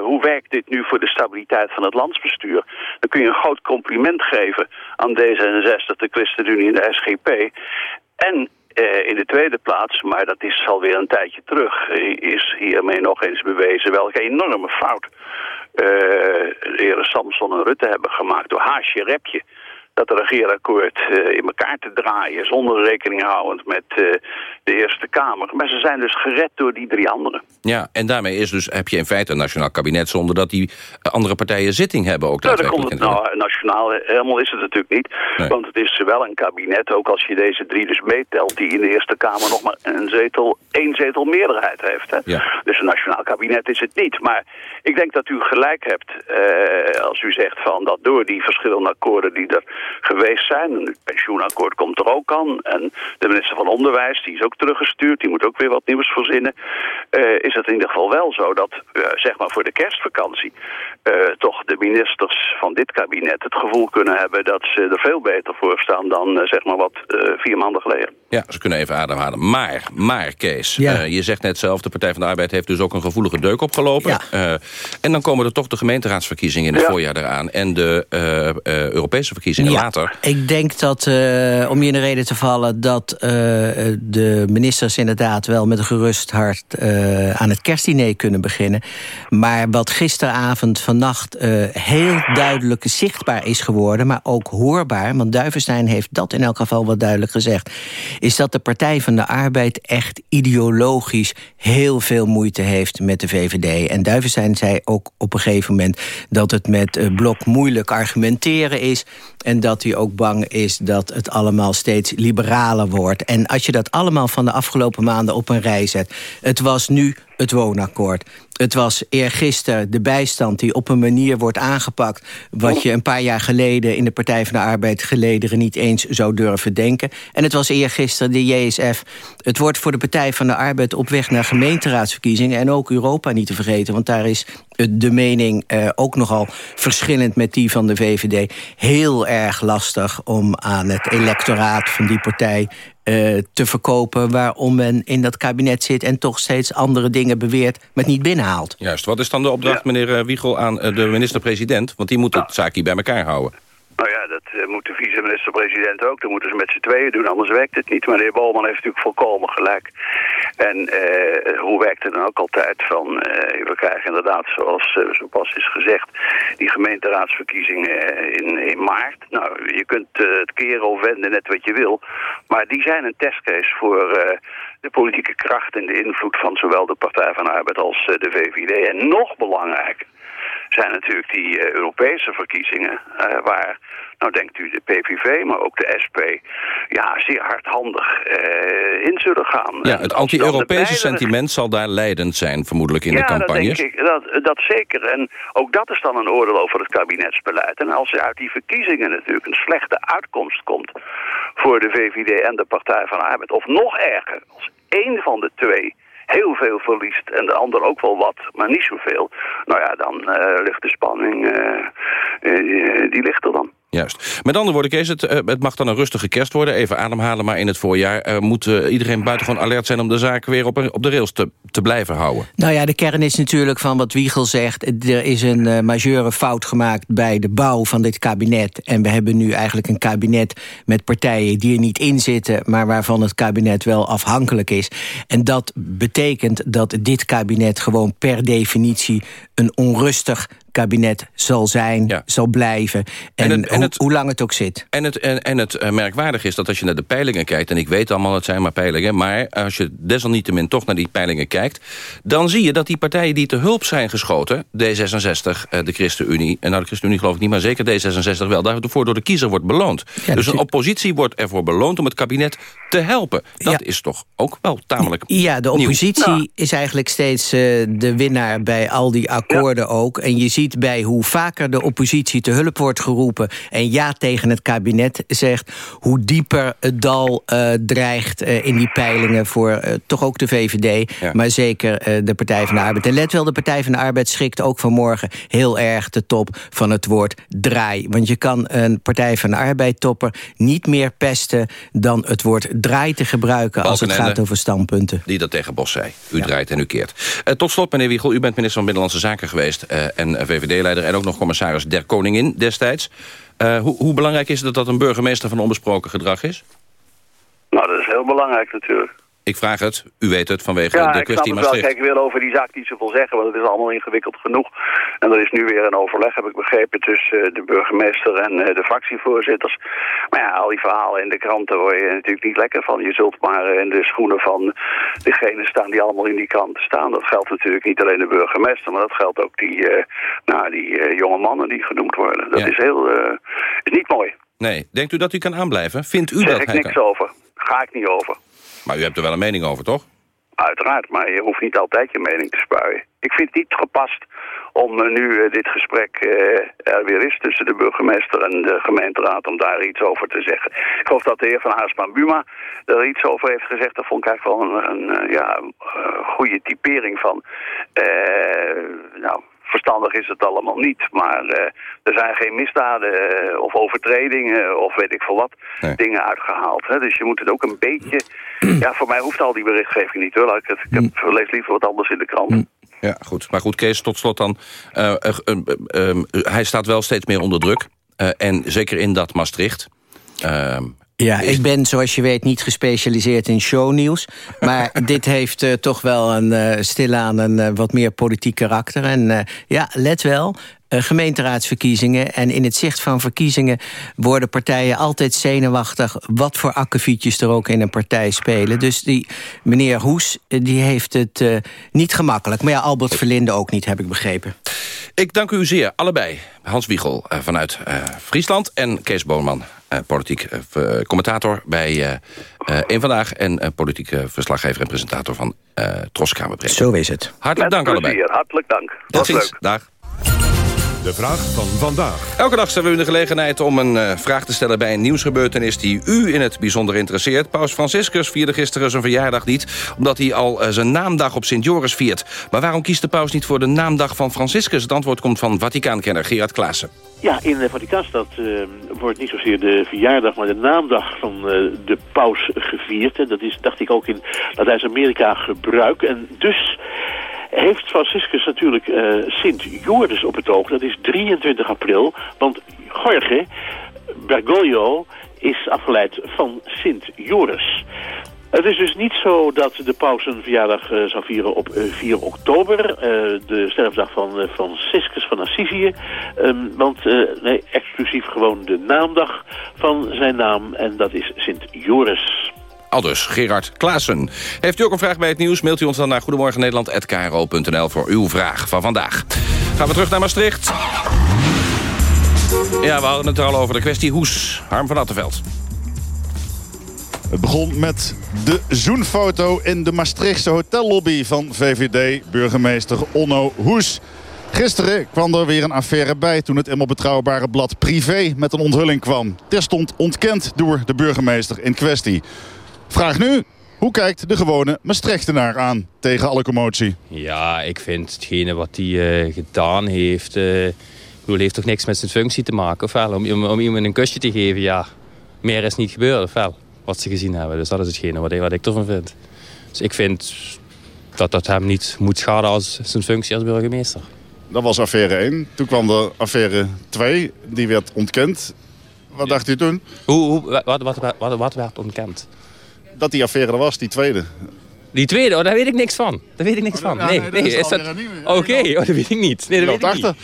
Hoe werkt dit nu voor de stabiliteit van het landsbestuur? Dan kun je een groot compliment geven aan D66, de ChristenUnie en de SGP. En in de tweede plaats, maar dat is alweer een tijdje terug, is hiermee nog eens bewezen welke enorme fout de heren Samson en Rutte hebben gemaakt door haasje repje dat regeerakkoord uh, in elkaar te draaien... zonder rekening houdend met uh, de Eerste Kamer. Maar ze zijn dus gered door die drie anderen. Ja, en daarmee is dus, heb je in feite een nationaal kabinet... zonder dat die andere partijen zitting hebben ook nou, komt het, nou, nationaal helemaal is het natuurlijk niet. Want het is wel een kabinet, ook als je deze drie dus meetelt... die in de Eerste Kamer nog maar een zetel, één zetel meerderheid heeft. Hè? Ja. Dus een nationaal kabinet is het niet. Maar ik denk dat u gelijk hebt als u zegt van dat door die verschillende akkoorden die er geweest zijn. En het pensioenakkoord komt er ook aan. En de minister van Onderwijs, die is ook teruggestuurd. Die moet ook weer wat nieuws verzinnen. Uh, is het in ieder geval wel zo dat, uh, zeg maar voor de kerstvakantie... Uh, toch de ministers van dit kabinet het gevoel kunnen hebben... dat ze er veel beter voor staan dan, zeg maar, wat vier maanden geleden. Ja, ze kunnen even ademhalen. Maar, maar Kees, ja. je zegt net zelf... de Partij van de Arbeid heeft dus ook een gevoelige deuk opgelopen. Ja. en dan komen er toch de gemeenteraadsverkiezingen in het ja. voorjaar eraan... en de Europese verkiezingen ja. later. Ik denk dat, uh, om je in de reden te vallen... dat uh, de ministers inderdaad wel met een gerust hart... Uh, aan het kerstdiner kunnen beginnen. Maar wat gisteravond, vannacht... heel duidelijk zichtbaar is geworden... maar ook hoorbaar, want Duivenstein heeft dat in elk geval wel duidelijk gezegd... is dat de Partij van de Arbeid echt ideologisch... heel veel moeite heeft met de VVD. En Duivenstein zei ook op een gegeven moment... dat het met Blok moeilijk argumenteren is... en dat hij ook bang is dat het allemaal steeds liberaler wordt. En als je dat allemaal van de afgelopen maanden op een rij zet... het was nu het woonakkoord. Het was eergisteren de bijstand die op een manier wordt aangepakt... wat je een paar jaar geleden in de Partij van de Arbeid gelederen... niet eens zou durven denken. En het was eergisteren de JSF. Het wordt voor de Partij van de Arbeid op weg naar gemeenteraadsverkiezingen... en ook Europa niet te vergeten, want daar is de mening eh, ook nogal verschillend met die van de VVD. Heel erg lastig om aan het electoraat van die partij uh, te verkopen... waarom men in dat kabinet zit en toch steeds andere dingen beweert... maar het niet binnenhaalt. Juist. Wat is dan de opdracht, ja. meneer Wiegel, aan de minister-president? Want die moet het zaakje bij elkaar houden. Nou ja, dat uh, moet de vice-minister-president ook. Dat moeten ze met z'n tweeën doen, anders werkt het niet. Maar de heer Bolman heeft natuurlijk volkomen gelijk. En uh, hoe werkt het dan ook altijd van... Uh, we krijgen inderdaad, zoals zo pas is gezegd... die gemeenteraadsverkiezingen in, in maart. Nou, je kunt het keren of wenden net wat je wil. Maar die zijn een testcase voor de politieke kracht en de invloed van zowel de Partij van de Arbeid als de VVD. En nog belangrijker zijn natuurlijk die Europese verkiezingen... Waar, nou denkt u de PVV, maar ook de SP... ja, zeer hardhandig uh, in zullen gaan. Ja, het anti-Europese sentiment zal daar leidend zijn, vermoedelijk, in ja, de campagnes. Ja, dat denk ik, dat, dat zeker. En ook dat is dan een oordeel over het kabinetsbeleid. En als er uit die verkiezingen natuurlijk een slechte uitkomst komt... voor de VVD en de Partij van de Arbeid, of nog erger... als één van de twee heel veel verliest en de ander ook wel wat, maar niet zoveel. Nou ja, dan uh, ligt de spanning, uh, uh, die ligt er dan. Juist. Met andere woorden, Kees, het, het mag dan een rustige kerst worden. Even ademhalen, maar in het voorjaar moet iedereen buitengewoon alert zijn... om de zaak weer op, op de rails te, te blijven houden. Nou ja, de kern is natuurlijk van wat Wiegel zegt. Er is een uh, majeure fout gemaakt bij de bouw van dit kabinet. En we hebben nu eigenlijk een kabinet met partijen die er niet in zitten... maar waarvan het kabinet wel afhankelijk is. En dat betekent dat dit kabinet gewoon per definitie... een onrustig kabinet zal zijn, ja. zal blijven. En, en, het, en het, hoe lang het ook zit. En het, en, en het uh, merkwaardig is dat als je naar de peilingen kijkt... en ik weet allemaal, het zijn maar peilingen... maar als je desalniettemin toch naar die peilingen kijkt... dan zie je dat die partijen die te hulp zijn geschoten... D66, uh, de ChristenUnie... en nou de ChristenUnie geloof ik niet, maar zeker D66 wel... daarvoor door de kiezer wordt beloond. Ja, dus een oppositie wordt ervoor beloond om het kabinet te helpen. Dat ja. is toch ook wel tamelijk Ja, de oppositie is eigenlijk steeds uh, de winnaar bij al die akkoorden ook. En je ziet bij hoe vaker de oppositie te hulp wordt geroepen... en ja tegen het kabinet zegt... hoe dieper het dal uh, dreigt uh, in die peilingen voor uh, toch ook de VVD... Ja. maar zeker de Partij van de Arbeid. En let wel, de Partij van de Arbeid schrikt ook vanmorgen... heel erg de top van het woord draai. Want je kan een Partij van de Arbeid-topper niet meer pesten... dan het woord draai te gebruiken als het gaat over standpunten. Die dat tegen Bos zei. U ja. draait en u keert. tot slot, meneer Wiegel, u bent minister van Binnenlandse Zaken geweest... en VVD-leider en ook nog commissaris der Koningin destijds. Uh, hoe, hoe, belangrijk is het dat een burgemeester van onbesproken gedrag is? Nou, dat is heel belangrijk natuurlijk. Ik vraag het, u weet het, vanwege de kwestie Maastricht. Ja, ik wil over die zaak niet zoveel zeggen, want het is allemaal ingewikkeld genoeg. En er is nu weer een overleg, heb ik begrepen, tussen eh, de burgemeester en eh, de fractievoorzitters. Maar ja, al die verhalen in de kranten word je natuurlijk niet lekker van. Je zult maar in de schoenen van degene staan die allemaal in die kranten staan. Dat geldt natuurlijk niet alleen de burgemeester, maar dat geldt ook die, uh, nou, die jonge mannen die genoemd worden. Dat is heel, is niet mooi. Nee, denkt u dat u kan aanblijven? Vindt u zeg dat ik niks over. Ga ik niet over. Maar u hebt er wel een mening over, toch? Uiteraard, maar je hoeft niet altijd je mening te spuien. Ik vind het niet gepast om uh, nu uh, dit gesprek uh, er weer is tussen de burgemeester en de gemeenteraad om daar iets over te zeggen. Ik geloof dat de heer Van Haarsman Buma er iets over heeft gezegd. Dat vond ik eigenlijk wel een, een ja, goede typering van. nou, verstandig is het allemaal niet. Maar uh, er zijn geen misdaden uh, of overtredingen of weet ik veel wat nee. dingen uitgehaald. Hè? Dus je moet het ook een beetje... ja, voor mij hoeft al die berichtgeving niet hoor. Ik, ik heb, lees liever wat anders in de krant. Ja, goed. Maar goed, Kees, tot slot dan. Uh, hij staat wel steeds meer onder druk. en zeker in dat Maastricht. Ja, ik ben zoals je weet niet gespecialiseerd in shownieuws. Maar dit heeft uh, toch wel een uh, stilaan een uh, wat meer politiek karakter. En ja, let wel, gemeenteraadsverkiezingen. En in het zicht van verkiezingen worden partijen altijd zenuwachtig... wat voor akkefietjes er ook in een partij spelen. Dus die meneer Hoes die heeft het niet gemakkelijk. Maar ja, Albert Verlinde ook niet, heb ik begrepen. Ik dank u zeer, allebei. Hans Wiegel vanuit Friesland en Kees Boonman politiek uh, commentator bij uh, Eén Vandaag... en politiek verslaggever en presentator van uh, Troskamerbreed. Zo is het. Hartelijk dank allebei. Hartelijk dank. Tot ziens. Dag. De vraag van vandaag. Elke dag hebben we de gelegenheid om een uh, vraag te stellen... bij een nieuwsgebeurtenis die u in het bijzonder interesseert. Paus Franciscus vierde gisteren zijn verjaardag niet... omdat hij al uh, zijn naamdag op Sint-Joris viert. Maar waarom kiest de paus niet voor de naamdag van Franciscus? Het antwoord komt van Vaticaankenner Gerard Klaassen. Ja, in de Vaticaanstad uh, wordt niet zozeer de verjaardag... maar de naamdag van de paus gevierd. En dat is, dacht ik, ook in Latijns-Amerika gebruik. En dus heeft Franciscus natuurlijk uh, Sint Joris op het oog. Dat is 23 april, want Jorge Bergoglio is afgeleid van Sint Joris. Het is dus niet zo dat de paus een verjaardag uh, zou vieren op uh, 4 oktober, uh, de sterfdag van Franciscus van Assisië. Um, want nee, exclusief gewoon de naamdag van zijn naam en dat is Sint Joris. Aldus Gerard Klaassen. Heeft u ook een vraag bij het nieuws? Mailt u ons dan naar goedemorgennederland.kro.nl voor uw vraag van vandaag. Gaan we terug naar Maastricht. Ja, we hadden het er al over de kwestie Hoes. Harm van Attenveld. Het begon met de zoenfoto in de Maastrichtse hotellobby van VVD-burgemeester Onno Hoes. Gisteren kwam er weer een affaire bij toen het eenmaal betrouwbare blad Privé met een onthulling kwam. Terstond ontkend door de burgemeester in kwestie. Vraag nu, hoe kijkt de gewone Maastrichtenaar aan tegen alle commotie? Ja, ik vind hetgene wat hij uh, gedaan heeft... Uh, bedoel, heeft toch niks met zijn functie te maken, of wel? Om, om, om iemand een kusje te geven, ja. Meer is niet gebeurd, of wel? Wat ze gezien hebben. Dus dat is hetgene wat ik, wat ik ervan vind. Dus ik vind dat dat hem niet moet schaden als zijn functie als burgemeester. Dat was affaire 1. Toen kwam de affaire 2. Die werd ontkend. Wat dacht u toen? Hoe, hoe, wat, wat, wat, wat werd ontkend? Dat die affaire er was, die tweede. Die tweede? Oh, daar weet ik niks van. Daar weet ik niks van. Nee, nee, is dat... Oké, okay. oh, dat weet ik niet. Nee, dat weet ik niet.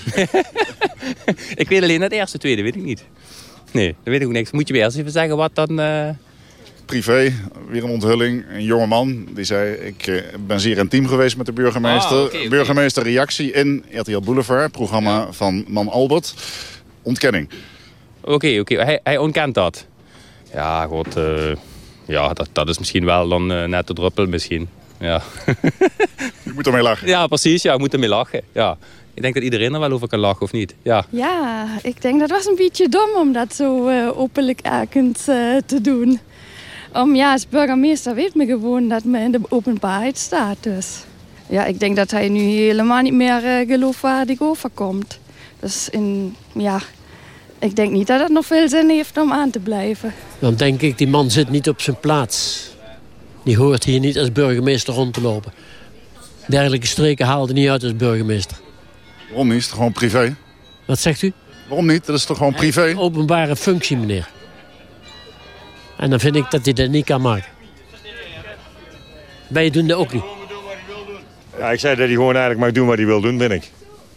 ik weet alleen dat eerste, tweede weet ik niet. Nee, dat weet ik ook niks. Moet je weer eens even zeggen wat dan... Uh... Privé, weer een onthulling. Een jonge man die zei, ik uh, ben zeer intiem geweest met de burgemeester. Ah, okay, okay. Burgemeester reactie in RTL Boulevard, programma ja. van Man Albert. Ontkenning. Oké, okay, oké. Hij, hij ontkent dat. Ja, goed... Uh ja, dat, dat is misschien wel dan uh, net de druppel misschien. Ja. Je moet ermee lachen. Ja, precies. Ja, je moet ermee lachen. Ja. Ik denk dat iedereen er wel over kan lachen, of niet? Ja, ja ik denk dat was een beetje dom om dat zo uh, openlijk erkend uh, te doen. Om, ja, als burgemeester weet me gewoon dat me in de openbaarheid staat. Dus. Ja, ik denk dat hij nu helemaal niet meer uh, geloofwaardig overkomt. Dus in, ja, ik denk niet dat het nog veel zin heeft om aan te blijven. Dan denk ik, die man zit niet op zijn plaats. Die hoort hier niet als burgemeester rond te lopen. Dergelijke streken haalde niet uit als burgemeester. Waarom niet? Is het gewoon privé? Wat zegt u? Waarom niet? Dat is toch gewoon privé? openbare functie, meneer. En dan vind ik dat hij dat niet kan maken. Wij doen dat ook niet. Ja, ik zei dat hij gewoon eigenlijk mag doen wat hij wil doen, vind ik.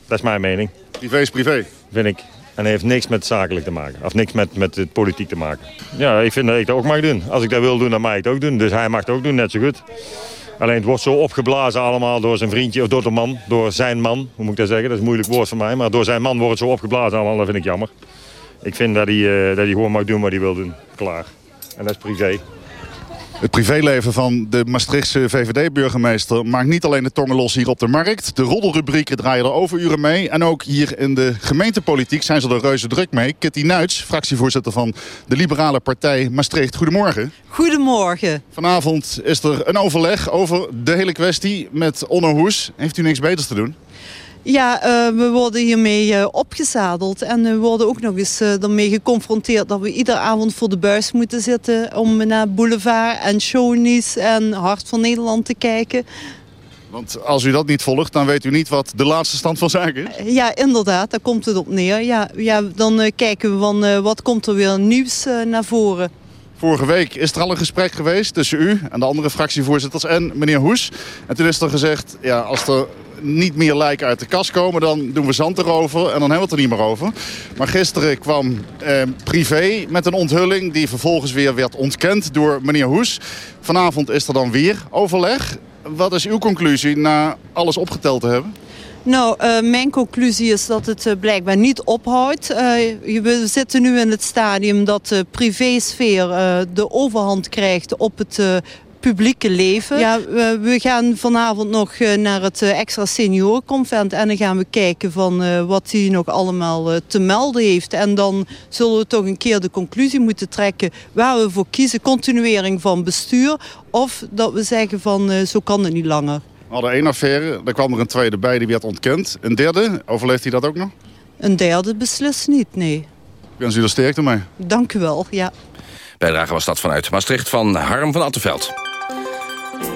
Dat is mijn mening. Privé is privé. Vind ik. En heeft niks met zakelijk te maken. Of niks met, met politiek te maken. Ja, ik vind dat ik dat ook mag doen. Als ik dat wil doen, dan mag ik het ook doen. Dus hij mag het ook doen, net zo goed. Alleen het wordt zo opgeblazen allemaal door zijn vriendje, of door de man, door zijn man. Hoe moet ik dat zeggen? Dat is moeilijk woord voor mij. Maar door zijn man wordt het zo opgeblazen allemaal, dat vind ik jammer. Ik vind dat hij, uh, dat hij gewoon mag doen wat hij wil doen. Klaar. En dat is privé. Het privéleven van de Maastrichtse VVD-burgemeester maakt niet alleen de tongen los hier op de markt. De roddelrubrieken draaien er overuren mee. En ook hier in de gemeentepolitiek zijn ze er reuze druk mee. Kitty Nuits, fractievoorzitter van de Liberale Partij Maastricht. Goedemorgen. Goedemorgen. Vanavond is er een overleg over de hele kwestie met Onno Hoes. Heeft u niks beters te doen? Ja, uh, we worden hiermee uh, opgezadeld. En we worden ook nog eens ermee geconfronteerd... dat we iedere avond voor de buis moeten zitten... om naar Boulevard en Shownies en Hart van Nederland te kijken. Want als u dat niet volgt, dan weet u niet wat de laatste stand van zaken is? Ja, inderdaad. Daar komt het op neer. Ja, ja, dan kijken we van wat komt er weer nieuws naar voren. Vorige week is er al een gesprek geweest tussen u en de andere fractievoorzitters en meneer Hoes. En toen is er gezegd, ja, als er niet meer lijken uit de kast komen... dan doen we zand erover en dan hebben we het er niet meer over. Maar gisteren kwam eh, privé met een onthulling... die vervolgens weer werd ontkend door meneer Hoes. Vanavond is er dan weer overleg. Wat is uw conclusie na alles opgeteld te hebben? Nou, uh, mijn conclusie is dat het uh, blijkbaar niet ophoudt. We zitten nu in het stadium dat de privésfeer de overhand krijgt op het publieke leven. Ja, we, we gaan vanavond nog naar het extra seniorenconvent en dan gaan we kijken van wat hij nog allemaal te melden heeft. En dan zullen we toch een keer de conclusie moeten trekken waar we voor kiezen. Continuering van bestuur of dat we zeggen van zo kan het niet langer. We hadden één affaire, daar kwam er een tweede bij, die werd ontkend. Een derde, overleeft hij dat ook nog? Een derde beslist niet, nee. Ik wens u er sterkte mee. Dank u wel, ja. Bijdrage was dat vanuit Maastricht van Harm van Attenveld.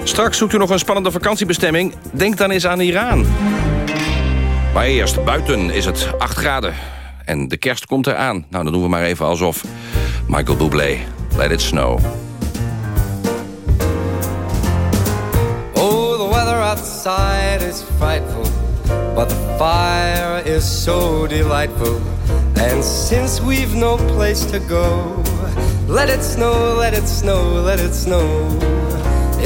Straks zoekt u nog een spannende vakantiebestemming. Denk dan eens aan Iran. Maar eerst, buiten is het 8 graden. En de kerst komt eraan. Nou, dan doen we maar even alsof. Michael Bublé, Let It Snow. outside is frightful, but the fire is so delightful. And since we've no place to go, let it snow, let it snow, let it snow.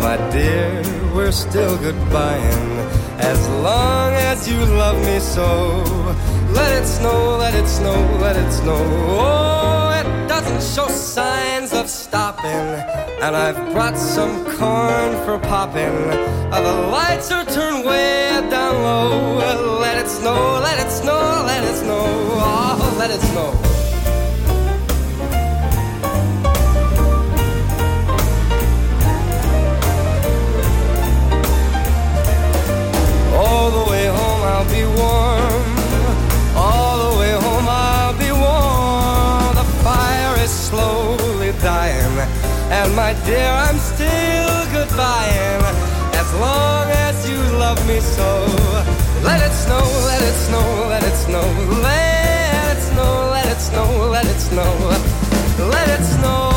my dear, we're still goodbying. As long as you love me so, let it snow, let it snow, let it snow. Oh, it doesn't show signs of stopping. And I've brought some corn for popping. Uh, the lights are turned way down low. Let it snow, let it snow, let it snow. Oh, let it snow. Way home I'll be warm The fire is slowly dying. And my dear, I'm still goodbying. As long as you love me so. Let it snow, let it snow, let it snow. Let it snow, let it snow, let it snow. Let it snow.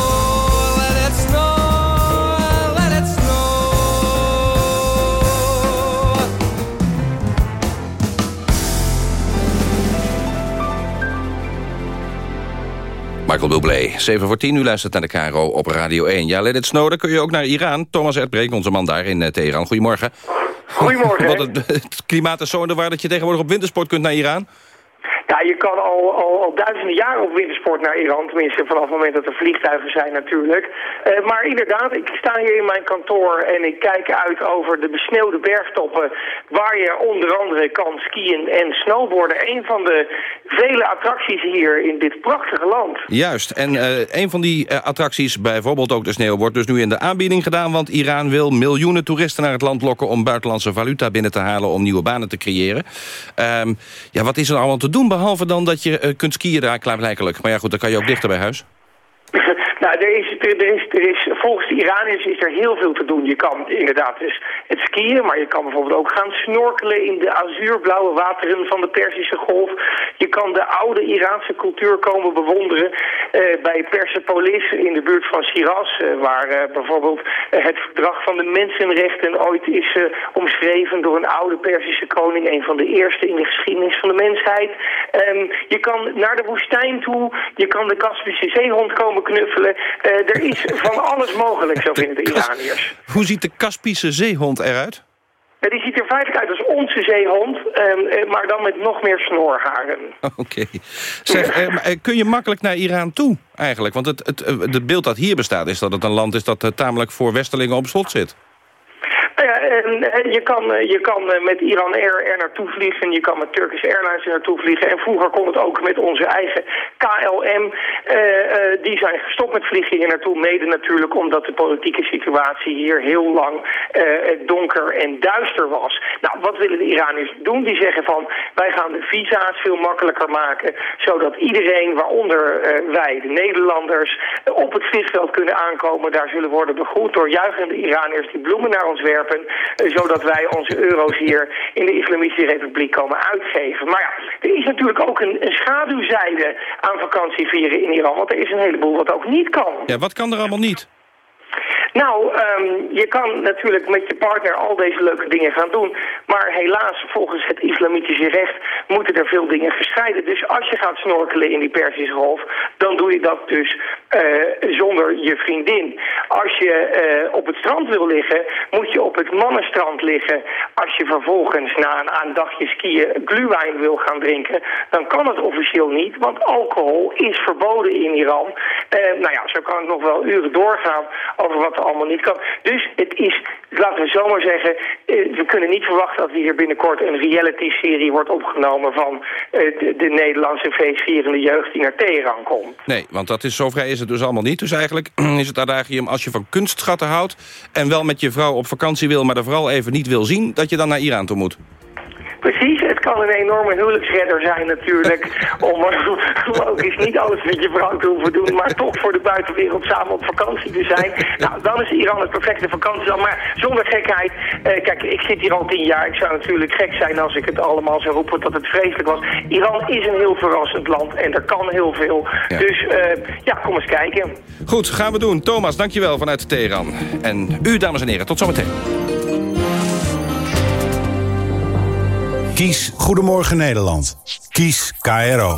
Michael Bublé. 7 voor 10, u luistert naar de KRO op Radio 1. Ja, let it snow, dan kun je ook naar Iran. Thomas Erdbreek, onze man daar in uh, Teheran. Goedemorgen. Goedemorgen. Wat het, het, klimaat is zo in de war dat je tegenwoordig op wintersport kunt naar Iran? Ja, je kan al, al, duizenden jaren op wintersport naar Iran. Tenminste, vanaf het moment dat er vliegtuigen zijn natuurlijk. Uh, maar inderdaad, ik sta hier in mijn kantoor en ik kijk uit over de besneeuwde bergtoppen... waar je onder andere kan skiën en snowboarden. Een van de vele attracties hier in dit prachtige land. Juist, en uh, een van die uh, attracties, bijvoorbeeld ook de sneeuw... wordt dus nu in de aanbieding gedaan... want Iran wil miljoenen toeristen naar het land lokken... om buitenlandse valuta binnen te halen om nieuwe banen te creëren. Um, ja, wat is er allemaal te doen behalve dan dat je uh, kunt skiën klaarblijkelijk. Maar ja goed, dan kan je ook dichter bij huis. Nou, er is, is, volgens de Iraniërs is er heel veel te doen. Je kan inderdaad dus het skiën, maar je kan bijvoorbeeld ook gaan snorkelen in de azuurblauwe wateren van de Perzische Golf. Je kan de oude Iraanse cultuur komen bewonderen uh, bij Persepolis in de buurt van Shiraz, uh, waar uh, bijvoorbeeld het verdrag van de mensenrechten ooit is omschreven door een oude Perzische koning, een van de eerste in de geschiedenis van de mensheid. Um, je kan naar de woestijn toe, je kan de Kaspische zeehond komen knuffelen. Uh, er is van alles mogelijk, zo vinden de Iraniërs. Hoe ziet de Kaspische zeehond eruit? Die ziet er feitelijk uit als onze zeehond, um, maar dan met nog meer snorharen. Oké. Okay. Zeg, uh, kun je makkelijk naar Iran toe eigenlijk? Want het, het, het beeld dat hier bestaat is dat het een land is dat tamelijk voor Westelingen op slot zit. Nou ja, je kan, je kan met Iran Air er naartoe vliegen. Je kan met Turkish Airlines er naartoe vliegen. En vroeger kon het ook met onze eigen KLM. Die zijn gestopt met vliegen hier naartoe. Mede natuurlijk omdat de politieke situatie hier heel lang donker en duister was. Nou, wat willen de Iraniërs doen? Die zeggen van, wij gaan de visa's veel makkelijker maken. Zodat iedereen, waaronder wij, de Nederlanders, op het vliegveld kunnen aankomen. Daar zullen worden begroet door juichende Iraniërs die bloemen naar ons werpen zodat wij onze euro's hier in de Islamitische Republiek komen uitgeven. Maar ja, er is natuurlijk ook een, schaduwzijde aan vakantie vieren in Iran, want er is een heleboel wat ook niet kan. Ja, wat kan er allemaal niet? Nou, um, je kan natuurlijk met je partner al deze leuke dingen gaan doen. Maar helaas, volgens het islamitische recht moeten er veel dingen gescheiden. Dus als je gaat snorkelen in die Perzische Golf, dan doe je dat dus uh, zonder je vriendin. Als je uh, op het strand wil liggen, moet je op het mannenstrand liggen. Als je vervolgens na een, een dagje skiën gluwijn wil gaan drinken, dan kan het officieel niet, want alcohol is verboden in Iran. Uh, nou ja, zo kan ik nog wel uren doorgaan over wat allemaal niet. Dus het is, laten we zomaar zeggen, we kunnen niet verwachten dat hier binnenkort een reality-serie wordt opgenomen van de, de Nederlandse feestvierende jeugd die naar Teheran komt. Nee, want dat is zo vrij is het dus allemaal niet. Dus eigenlijk is het adagium als je van kunstschatten houdt... en wel met je vrouw op vakantie wil, maar er vooral even niet wil zien... dat je dan naar Iran toe moet. Precies, het kan een enorme huwelijksredder zijn natuurlijk. om logisch niet alles met je vrouw te hoeven doen, maar toch voor de buitenwereld samen op vakantie te zijn. Nou, dan is Iran het perfecte vakantieland. Maar zonder gekheid, eh, kijk, ik zit hier al tien jaar. Ik zou natuurlijk gek zijn als ik het allemaal zou roepen dat het vreselijk was. Iran is een heel verrassend land en er kan heel veel. Ja. Dus uh, ja, kom eens kijken. Goed, gaan we doen. Thomas, dankjewel vanuit Teheran. En u, dames en heren, tot zometeen. Kies Goedemorgen Nederland. Kies KRO.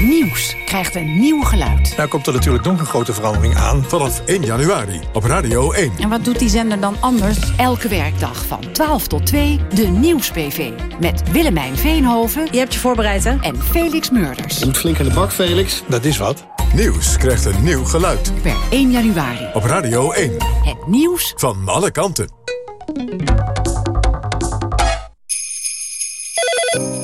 Nieuws krijgt een nieuw geluid. Daar komt er natuurlijk nog een grote verandering aan vanaf 1 januari op Radio 1. En wat doet die zender dan anders? Elke werkdag van 12 tot 2 de Nieuws-PV. Met Willemijn Veenhoven. Je hebt je voorbereid, hè? En Felix Murders. Je moet flink aan de bak, Felix. Dat is wat. Nieuws krijgt een nieuw geluid. Per 1 januari. Op Radio 1. Het nieuws van alle kanten.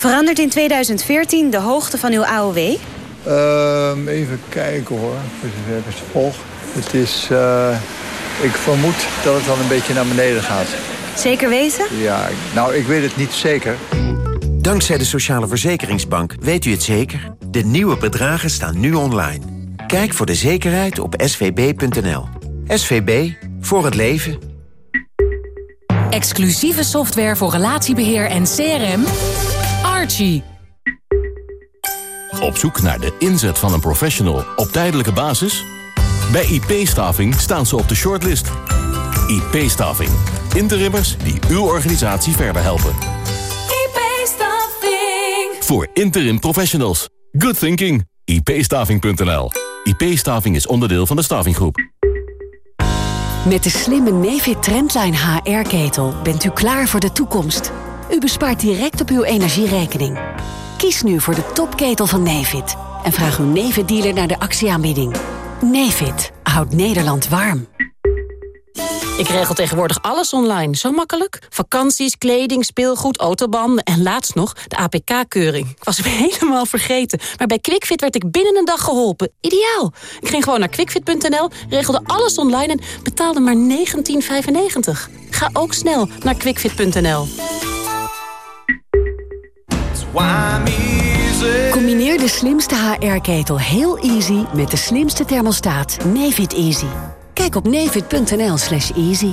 Verandert in 2014 de hoogte van uw AOW? Uh, even kijken hoor, het volg. Het is, uh, ik vermoed dat het dan een beetje naar beneden gaat. Zeker weten? Ja, nou ik weet het niet zeker. Dankzij de Sociale Verzekeringsbank weet u het zeker. De nieuwe bedragen staan nu online. Kijk voor de zekerheid op svb.nl. SVB, voor het leven. Exclusieve software voor relatiebeheer en CRM. Archie. Op zoek naar de inzet van een professional op tijdelijke basis? Bij IP-staving staan ze op de shortlist. IP-staving. Interimmers die uw organisatie verder helpen. IP-staving. Voor interim professionals. Good thinking. ipstaving.nl. IP-staving is onderdeel van de Stavinggroep. Met de slimme Nefit Trendline HR-ketel bent u klaar voor de toekomst. U bespaart direct op uw energierekening. Kies nu voor de topketel van Nefit. En vraag uw Nefit-dealer naar de actieaanbieding. Nefit houdt Nederland warm. Ik regel tegenwoordig alles online. Zo makkelijk. Vakanties, kleding, speelgoed, autobanden en laatst nog de APK-keuring. Ik was hem helemaal vergeten. Maar bij QuickFit werd ik binnen een dag geholpen. Ideaal. Ik ging gewoon naar quickfit.nl, regelde alles online en betaalde maar 19,95. Ga ook snel naar quickfit.nl. Combineer de slimste HR-ketel heel easy met de slimste thermostaat Nefit Easy. Kijk op nefit.nl slash easy.